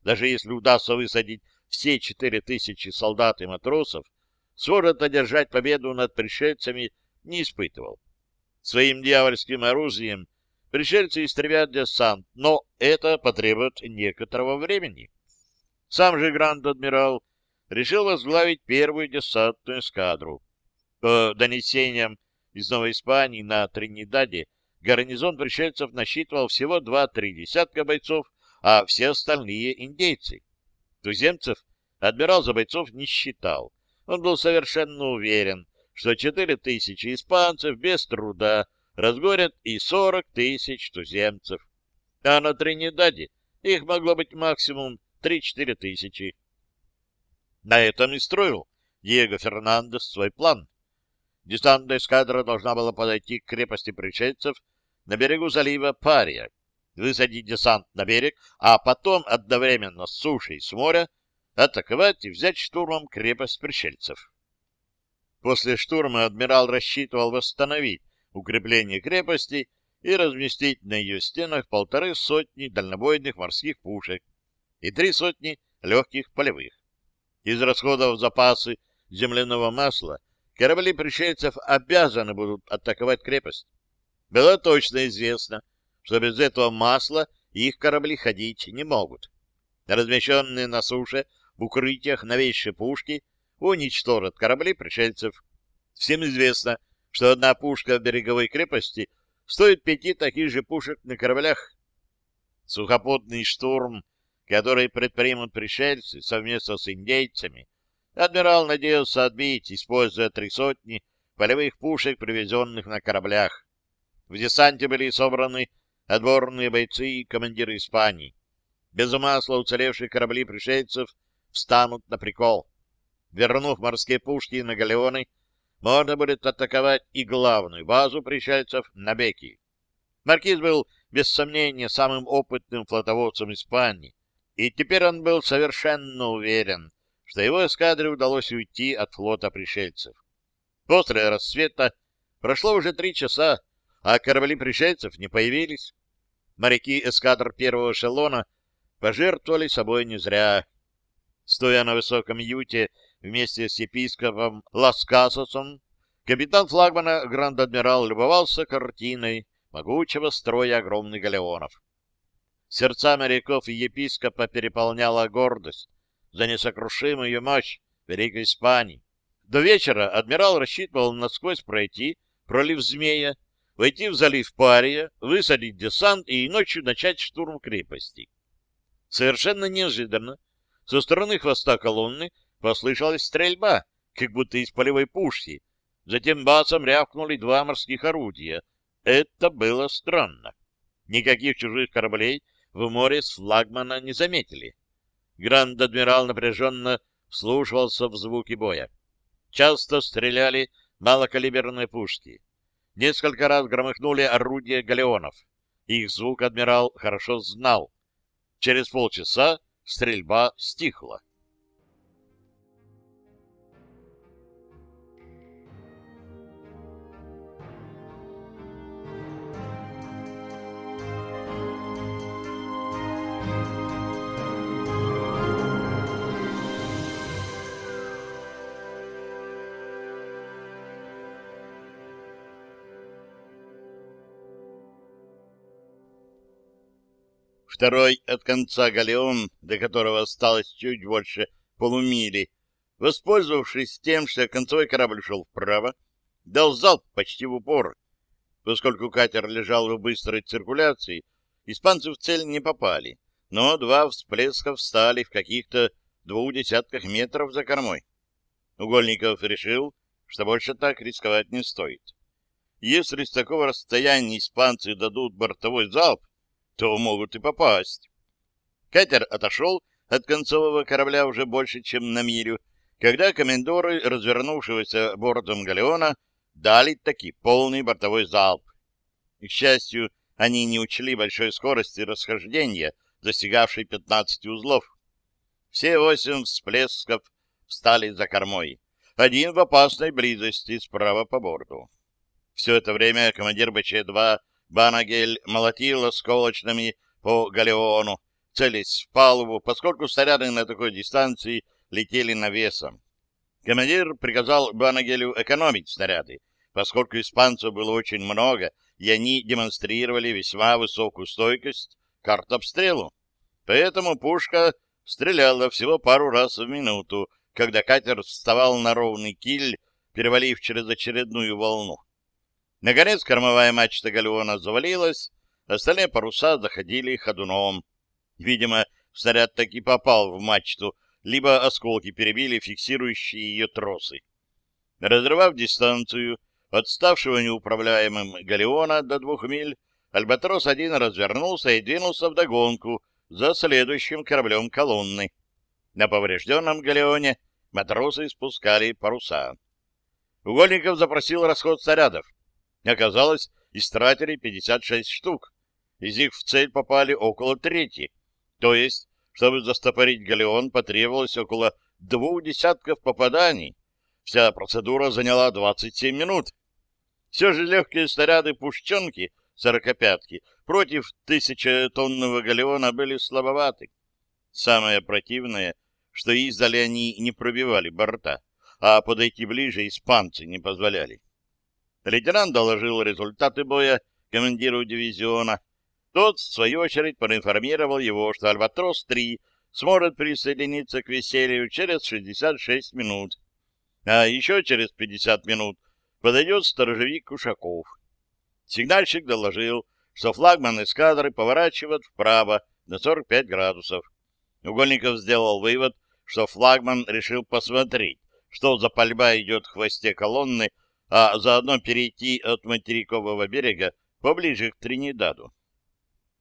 даже если удастся высадить все четыре тысячи солдат и матросов, сможет одержать победу над пришельцами, не испытывал. Своим дьявольским оружием пришельцы истребят десант, но это потребует некоторого времени. Сам же Гранд-Адмирал решил возглавить первую десантную эскадру. По донесениям из Новой Испании на Тринидаде гарнизон пришельцев насчитывал всего 2-3 десятка бойцов, а все остальные — индейцы. Туземцев адмирал за бойцов не считал. Он был совершенно уверен, что четыре тысячи испанцев без труда разгорят и сорок тысяч туземцев. А на Тринидаде их могло быть максимум три-четыре тысячи. На этом и строил Диего Фернандес свой план. Десантная эскадра должна была подойти к крепости пришельцев на берегу залива Пария, высадить десант на берег, а потом одновременно с суши и с моря атаковать и взять штурмом крепость пришельцев. После штурма адмирал рассчитывал восстановить укрепление крепости и разместить на ее стенах полторы сотни дальнобойных морских пушек и три сотни легких полевых. Из расходов запасы земляного масла корабли пришельцев обязаны будут атаковать крепость. Было точно известно, что без этого масла их корабли ходить не могут. Размещенные на суше в укрытиях новейшие пушки уничтожат корабли пришельцев. Всем известно, что одна пушка в береговой крепости стоит пяти таких же пушек на кораблях. Сухопутный штурм, который предпримут пришельцы совместно с индейцами, адмирал надеялся отбить, используя три сотни полевых пушек, привезенных на кораблях. В десанте были собраны отборные бойцы и командиры Испании. Без масла уцелевшие корабли пришельцев встанут на прикол. Вернув морские пушки на галеоны, можно будет атаковать и главную базу пришельцев на Беки. Маркиз был, без сомнения, самым опытным флотоводцем Испании, и теперь он был совершенно уверен, что его эскадре удалось уйти от флота пришельцев. После рассвета прошло уже три часа, а корабли пришельцев не появились моряки эскадр первого эшелона пожертвовали собой не зря. Стоя на высоком юте вместе с епископом Ласкасосом, капитан флагмана Гранд-Адмирал любовался картиной могучего строя огромных галеонов. Сердца моряков и епископа переполняла гордость за несокрушимую мощь Великой Испании. До вечера адмирал рассчитывал насквозь пройти пролив Змея войти в залив Пария, высадить десант и ночью начать штурм крепости. Совершенно неожиданно со стороны хвоста колонны послышалась стрельба, как будто из полевой пушки. Затем бацом рявкнули два морских орудия. Это было странно. Никаких чужих кораблей в море с флагмана не заметили. Гранд-адмирал напряженно вслушивался в звуки боя. Часто стреляли малокалиберные пушки. Несколько раз громыхнули орудия галеонов. Их звук адмирал хорошо знал. Через полчаса стрельба стихла. Второй от конца галеон, до которого осталось чуть больше полумили, воспользовавшись тем, что концевой корабль шел вправо, дал залп почти в упор. Поскольку катер лежал в быстрой циркуляции, испанцы в цель не попали, но два всплеска встали в каких-то двух десятках метров за кормой. Угольников решил, что больше так рисковать не стоит. Если с такого расстояния испанцы дадут бортовой залп, то могут и попасть. Катер отошел от концового корабля уже больше, чем на милю, когда комендоры, развернувшегося бортом галеона, дали таки полный бортовой залп. К счастью, они не учли большой скорости расхождения, достигавшей 15 узлов. Все восемь всплесков встали за кормой, один в опасной близости справа по борту. Все это время командир БЧ-2 Банагель молотил осколочными по галеону, целясь в палубу, поскольку снаряды на такой дистанции летели навесом. Командир приказал Банагелю экономить снаряды, поскольку испанцев было очень много, и они демонстрировали весьма высокую стойкость к артобстрелу. Поэтому пушка стреляла всего пару раз в минуту, когда катер вставал на ровный киль, перевалив через очередную волну. Наконец кормовая мачта галеона завалилась, остальные паруса заходили ходуном. Видимо, снаряд таки попал в мачту, либо осколки перебили фиксирующие ее тросы. Разрывав дистанцию от ставшего неуправляемым галеона до двух миль, Альбатрос-1 развернулся и двинулся вдогонку за следующим кораблем колонны. На поврежденном галеоне матросы спускали паруса. Угольников запросил расход снарядов. Оказалось, истратили 56 штук. Из них в цель попали около трети. То есть, чтобы застопорить галеон, потребовалось около двух десятков попаданий. Вся процедура заняла 27 минут. Все же легкие снаряды пушченки, сорокопятки, против тысячетонного галеона были слабоваты. Самое противное, что издали они не пробивали борта, а подойти ближе испанцы не позволяли. Лейтенант доложил результаты боя командиру дивизиона. Тот, в свою очередь, проинформировал его, что «Альбатрос-3» сможет присоединиться к веселью через 66 минут. А еще через 50 минут подойдет сторожевик Кушаков. Сигнальщик доложил, что флагман эскадры поворачивает вправо на 45 градусов. Угольников сделал вывод, что флагман решил посмотреть, что за пальба идет в хвосте колонны а заодно перейти от материкового берега поближе к Тринидаду.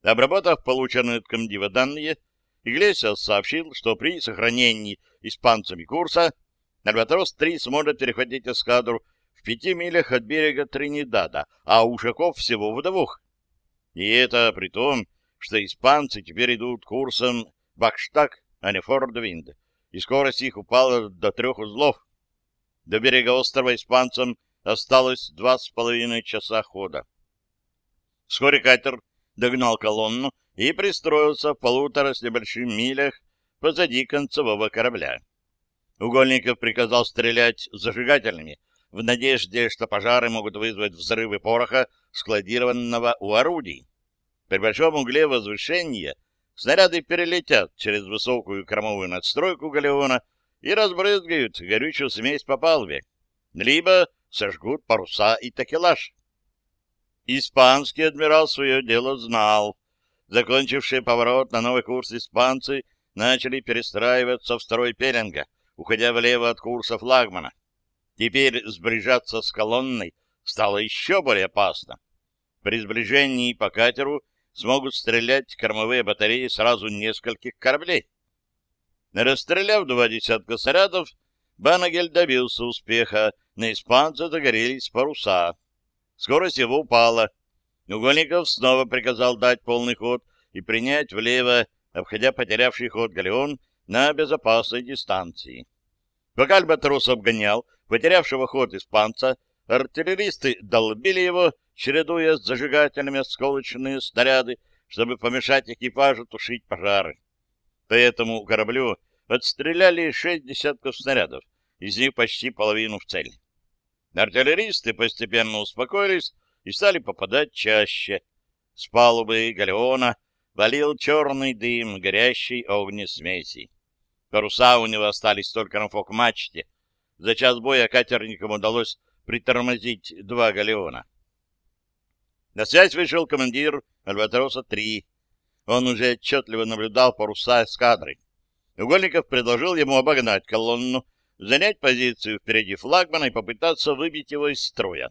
Обработав полученные от комдива данные, Иглесиас сообщил, что при сохранении испанцами курса Альбатрос-3 сможет перехватить эскадру в пяти милях от берега Тринидада, а Ушаков всего в двух. И это при том, что испанцы теперь идут курсом Бакштаг, а не Фордвинд, и скорость их упала до трех узлов. До берега острова испанцам Осталось два с половиной часа хода. Вскоре катер догнал колонну и пристроился в полутора с небольшим милях позади концевого корабля. Угольников приказал стрелять зажигательными, в надежде, что пожары могут вызвать взрывы пороха, складированного у орудий. При большом угле возвышения снаряды перелетят через высокую кормовую надстройку галеона и разбрызгают горючую смесь по палубе. Либо сожгут паруса и такелаж. Испанский адмирал свое дело знал. Закончившие поворот на новый курс испанцы начали перестраиваться в второй пеленга, уходя влево от курса флагмана. Теперь сближаться с колонной стало еще более опасно. При сближении по катеру смогут стрелять кормовые батареи сразу нескольких кораблей. Расстреляв два десятка снарядов, Банагель добился успеха, на испанца загорелись паруса. Скорость его упала. Угольников снова приказал дать полный ход и принять влево, обходя потерявший ход галеон на безопасной дистанции. Пока Альбатрос обгонял потерявшего ход испанца, артиллеристы долбили его, чередуя с зажигательными осколочные снаряды, чтобы помешать экипажу тушить пожары. По этому кораблю отстреляли шесть десятков снарядов, из них почти половину в цель. Артиллеристы постепенно успокоились и стали попадать чаще. С палубы галеона валил черный дым горящей огнесмеси. Паруса у него остались только на фок-мачте. За час боя катерникам удалось притормозить два галеона. На связь вышел командир Альбатроса-3. Он уже отчетливо наблюдал паруса эскадры. Угольников предложил ему обогнать колонну, занять позицию впереди флагмана и попытаться выбить его из строя.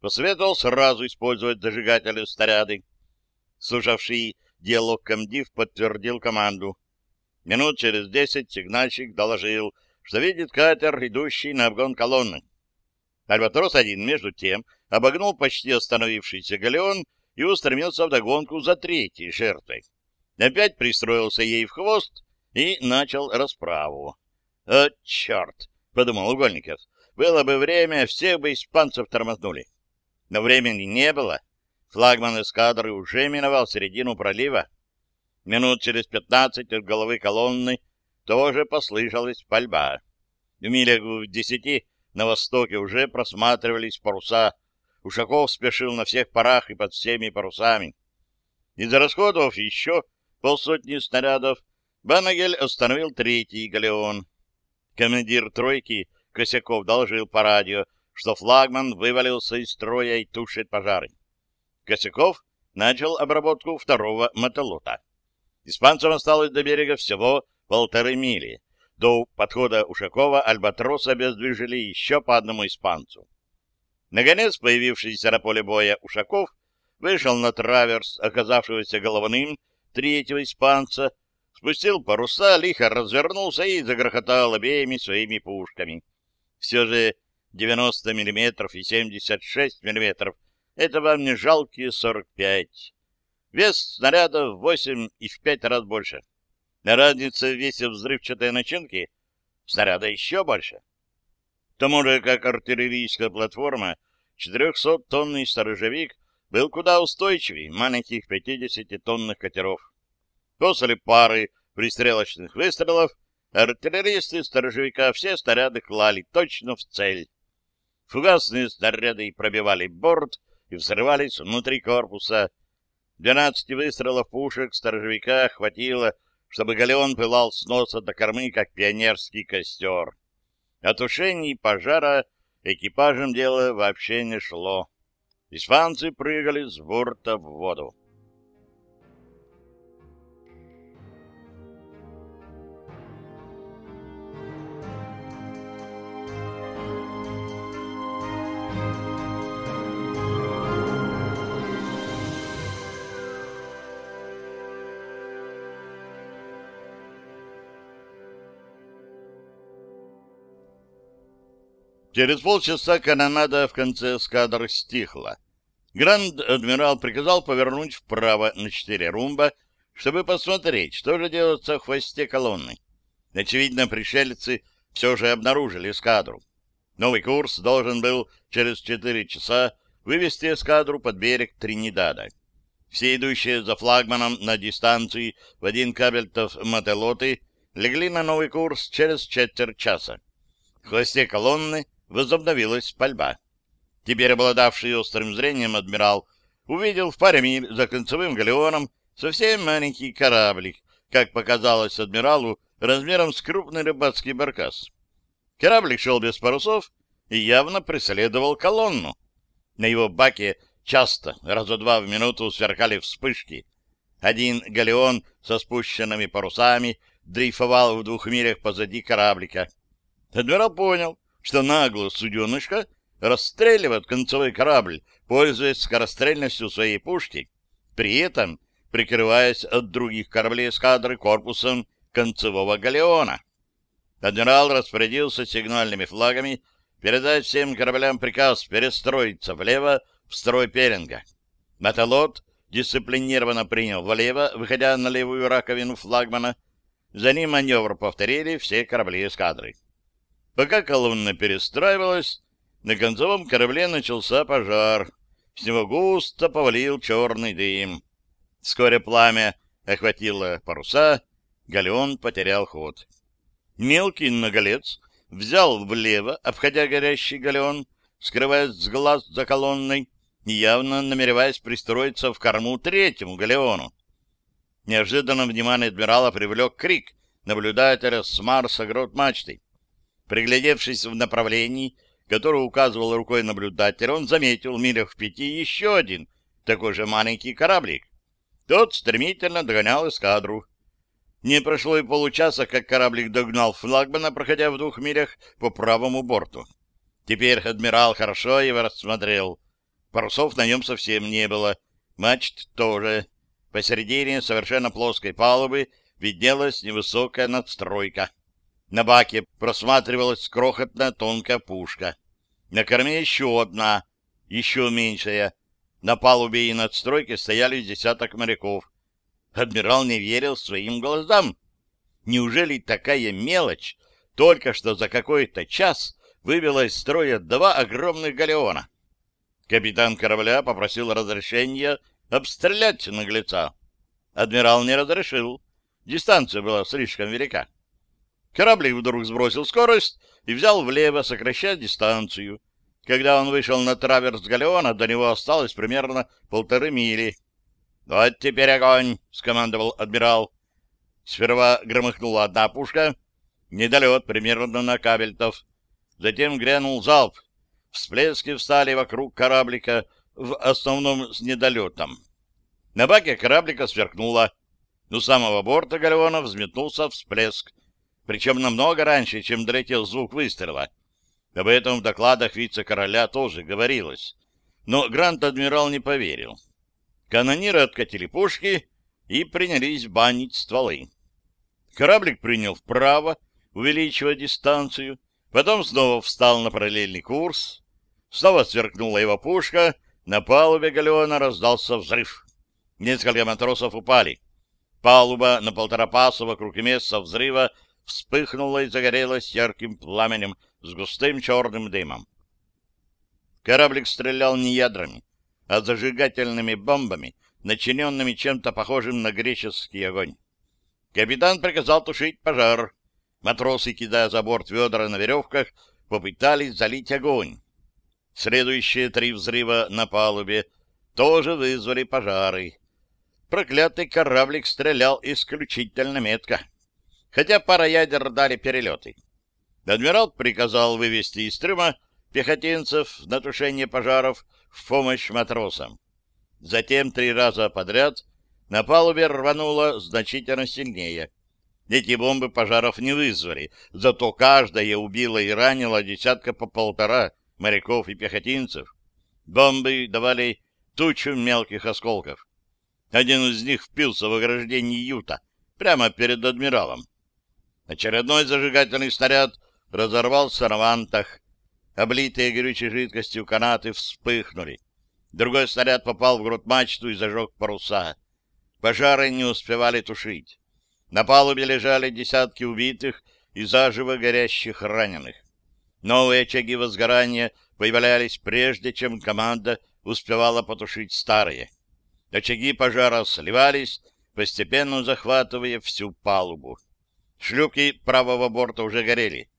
Посоветовал сразу использовать зажигатели снаряды. Слушавший диалог комдив подтвердил команду. Минут через десять сигнальщик доложил, что видит катер, идущий на обгон колонны. Альбатрос-1, между тем, обогнул почти остановившийся галеон и устремился в догонку за третьей жертвой. Опять пристроился ей в хвост и начал расправу. «О, черт!» — подумал Угольников. «Было бы время, всех бы испанцев тормознули». Но времени не было. Флагман эскадры уже миновал середину пролива. Минут через пятнадцать от головы колонны тоже послышалась пальба. В милях в десяти на востоке уже просматривались паруса. Ушаков спешил на всех парах и под всеми парусами. Из расходов еще полсотни снарядов Банагель остановил третий галеон. Командир тройки Косяков доложил по радио, что флагман вывалился из строя и тушит пожары. Косяков начал обработку второго мотолота. Испанцам осталось до берега всего полторы мили. До подхода Ушакова Альбатроса обездвижили еще по одному испанцу. Наконец, появившийся на поле боя Ушаков вышел на траверс, оказавшегося головным третьего испанца, спустил паруса, лихо развернулся и загрохотал обеими своими пушками. Все же 90 мм и 76 мм — это вам не жалкие 45. Вес снаряда в 8 и в 5 раз больше. Разница в весе взрывчатой начинки снаряда еще больше. К тому же, как артиллерийская платформа, 400-тонный сторожевик был куда устойчивее маленьких 50-тонных катеров. После пары пристрелочных выстрелов артиллеристы сторожевика все снаряды клали точно в цель. Фугасные снаряды пробивали борт и взрывались внутри корпуса. Двенадцати выстрелов пушек сторожевика хватило, чтобы галеон пылал с носа до кормы, как пионерский костер. О тушении пожара экипажем дело вообще не шло. Испанцы прыгали с борта в воду. Через полчаса канонада в конце эскадры стихла. Гранд-адмирал приказал повернуть вправо на четыре румба, чтобы посмотреть, что же делается в хвосте колонны. Очевидно, пришельцы все же обнаружили эскадру. Новый курс должен был через четыре часа вывести эскадру под берег Тринидада. Все идущие за флагманом на дистанции в один кабельтов мотелоты легли на новый курс через четверть часа. В хвосте колонны возобновилась пальба. Теперь обладавший острым зрением адмирал увидел в паре миль за концевым галеоном совсем маленький кораблик, как показалось адмиралу, размером с крупный рыбацкий баркас. Кораблик шел без парусов и явно преследовал колонну. На его баке часто, раза два в минуту, сверкали вспышки. Один галеон со спущенными парусами дрейфовал в двух милях позади кораблика. Адмирал понял, что нагло суденышко расстреливает концевой корабль, пользуясь скорострельностью своей пушки, при этом прикрываясь от других кораблей эскадры корпусом концевого галеона. Адмирал распорядился сигнальными флагами передать всем кораблям приказ перестроиться влево в строй пеленга. Мотолот дисциплинированно принял влево, выходя на левую раковину флагмана. За ним маневр повторили все корабли эскадры. Пока колонна перестраивалась, на концовом корабле начался пожар. С него густо повалил черный дым. Вскоре пламя охватило паруса, галеон потерял ход. Мелкий наголец взял влево, обходя горящий галеон, скрываясь с глаз за колонной, явно намереваясь пристроиться в корму третьему галеону. Неожиданно внимание адмирала привлек крик наблюдателя с Марса грот мачтой. Приглядевшись в направлении, которое указывал рукой наблюдатель, он заметил в милях в пяти еще один такой же маленький кораблик. Тот стремительно догонял эскадру. Не прошло и получаса, как кораблик догнал флагмана, проходя в двух милях по правому борту. Теперь адмирал хорошо его рассмотрел. Парусов на нем совсем не было, мачт тоже. Посередине совершенно плоской палубы виднелась невысокая надстройка. На баке просматривалась крохотная тонкая пушка. На корме еще одна, еще меньшая. На палубе и надстройке стояли десяток моряков. Адмирал не верил своим глазам. Неужели такая мелочь только что за какой-то час вывела из строя два огромных галеона? Капитан корабля попросил разрешения обстрелять наглеца. Адмирал не разрешил. Дистанция была слишком велика. Кораблик вдруг сбросил скорость и взял влево, сокращая дистанцию. Когда он вышел на траверс галеона, до него осталось примерно полторы мили. «Вот теперь огонь!» — скомандовал адмирал. Сперва громыхнула одна пушка, недолет примерно на кабельтов. Затем грянул залп. Всплески встали вокруг кораблика, в основном с недолетом. На баке кораблика сверкнуло. У самого борта галеона взметнулся всплеск, причем намного раньше, чем долетел звук выстрела. Об этом в докладах вице-короля тоже говорилось. Но Грант-адмирал не поверил. Канониры откатили пушки и принялись банить стволы. Кораблик принял вправо, увеличивая дистанцию, потом снова встал на параллельный курс, снова сверкнула его пушка, на палубе галеона раздался взрыв. Несколько матросов упали. Палуба на полтора паса вокруг места взрыва вспыхнула и загорелась ярким пламенем с густым черным дымом. Кораблик стрелял не ядрами, а зажигательными бомбами, начиненными чем-то похожим на греческий огонь. Капитан приказал тушить пожар. Матросы, кидая за борт ведра на веревках, попытались залить огонь. Следующие три взрыва на палубе тоже вызвали пожары. Проклятый кораблик стрелял исключительно метко хотя пара ядер дали перелеты. Адмирал приказал вывести из трюма пехотинцев на тушение пожаров в помощь матросам. Затем три раза подряд на палубе рвануло значительно сильнее. Эти бомбы пожаров не вызвали, зато каждая убила и ранила десятка по полтора моряков и пехотинцев. Бомбы давали тучу мелких осколков. Один из них впился в ограждение Юта, прямо перед адмиралом. Очередной зажигательный снаряд разорвался на вантах. Облитые горючей жидкостью канаты вспыхнули. Другой снаряд попал в грудь мачту и зажег паруса. Пожары не успевали тушить. На палубе лежали десятки убитых и заживо горящих раненых. Новые очаги возгорания появлялись прежде, чем команда успевала потушить старые. Очаги пожара сливались, постепенно захватывая всю палубу. Шлюпки правого борта уже горели.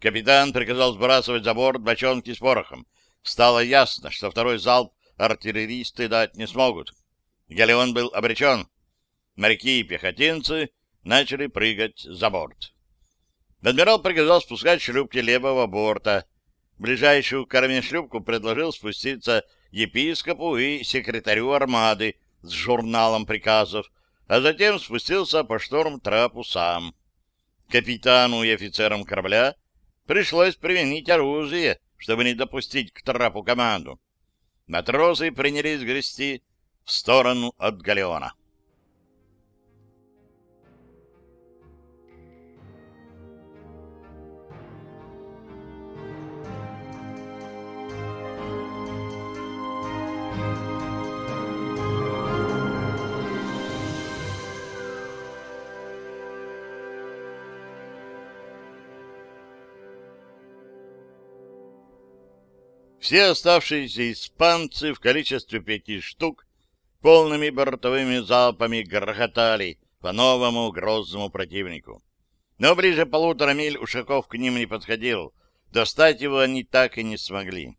Капитан приказал сбрасывать за борт бочонки с порохом. Стало ясно, что второй залп артиллеристы дать не смогут. Галеон был обречен. Моряки и пехотинцы начали прыгать за борт. Адмирал приказал спускать шлюпки левого борта. Ближайшую к шлюпку предложил спуститься епископу и секретарю армады с журналом приказов, а затем спустился по шторм-трапу сам. Капитану и офицерам корабля пришлось применить оружие, чтобы не допустить к трапу команду. Матросы принялись грести в сторону от галеона. Все оставшиеся испанцы в количестве пяти штук полными бортовыми залпами грохотали по новому грозному противнику. Но ближе полутора миль Ушаков к ним не подходил. Достать его они так и не смогли.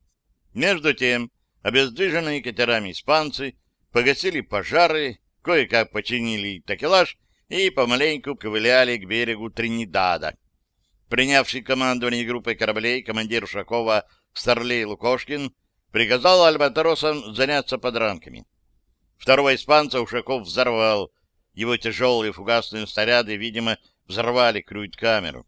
Между тем, обездвиженные катерами испанцы погасили пожары, кое-как починили такелаж и помаленьку ковыляли к берегу Тринидада. Принявший командование группой кораблей командир Ушакова Старлей Лукошкин приказал альбатросам заняться подранками. Второго испанца Ушаков взорвал. Его тяжелые фугасные снаряды, видимо, взорвали крюит-камеру.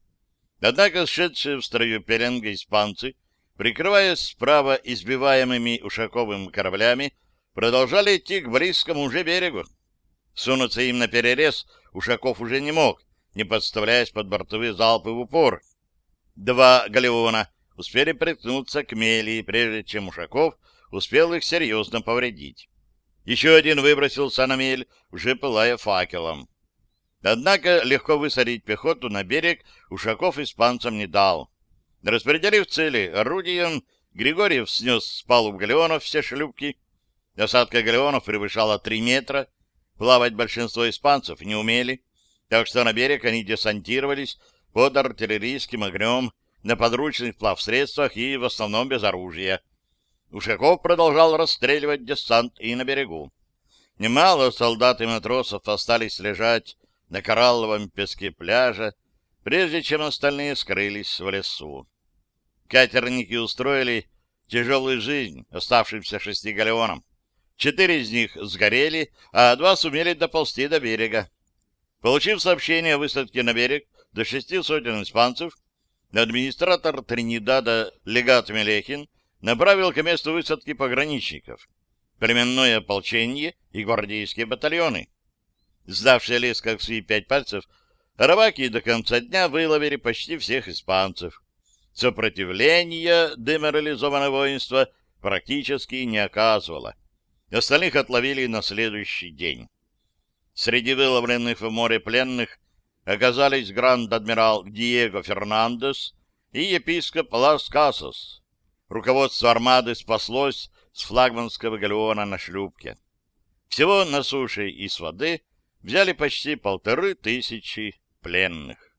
Однако сшедшие в строю пеленга испанцы, прикрываясь справа избиваемыми Ушаковым кораблями, продолжали идти к близкому уже берегу. Сунуться им на перерез Ушаков уже не мог, не подставляясь под бортовые залпы в упор. Два галеона успели приткнуться к мели, прежде чем Ушаков успел их серьезно повредить. Еще один выбросился на мель, уже пылая факелом. Однако легко высадить пехоту на берег Ушаков испанцам не дал. Распределив цели орудием, Григорьев снес с палуб галеонов все шлюпки. Осадка галеонов превышала три метра. Плавать большинство испанцев не умели, так что на берег они десантировались под артиллерийским огнем на подручных плавсредствах и в основном без оружия. Ушаков продолжал расстреливать десант и на берегу. Немало солдат и матросов остались лежать на коралловом песке пляжа, прежде чем остальные скрылись в лесу. Катерники устроили тяжелую жизнь оставшимся шести галеонам. Четыре из них сгорели, а два сумели доползти до берега. Получив сообщение о высадке на берег до шести сотен испанцев, администратор Тринидада легат Мелехин направил к месту высадки пограничников, племенное ополчение и гвардейские батальоны. Сдавшие лес как свои пять пальцев, рыбаки до конца дня выловили почти всех испанцев. Сопротивления деморализованное воинство практически не оказывало. Остальных отловили на следующий день. Среди выловленных в море пленных оказались гранд-адмирал Диего Фернандес и епископ Лас Касос. Руководство армады спаслось с флагманского галеона на шлюпке. Всего на суше и с воды взяли почти полторы тысячи пленных.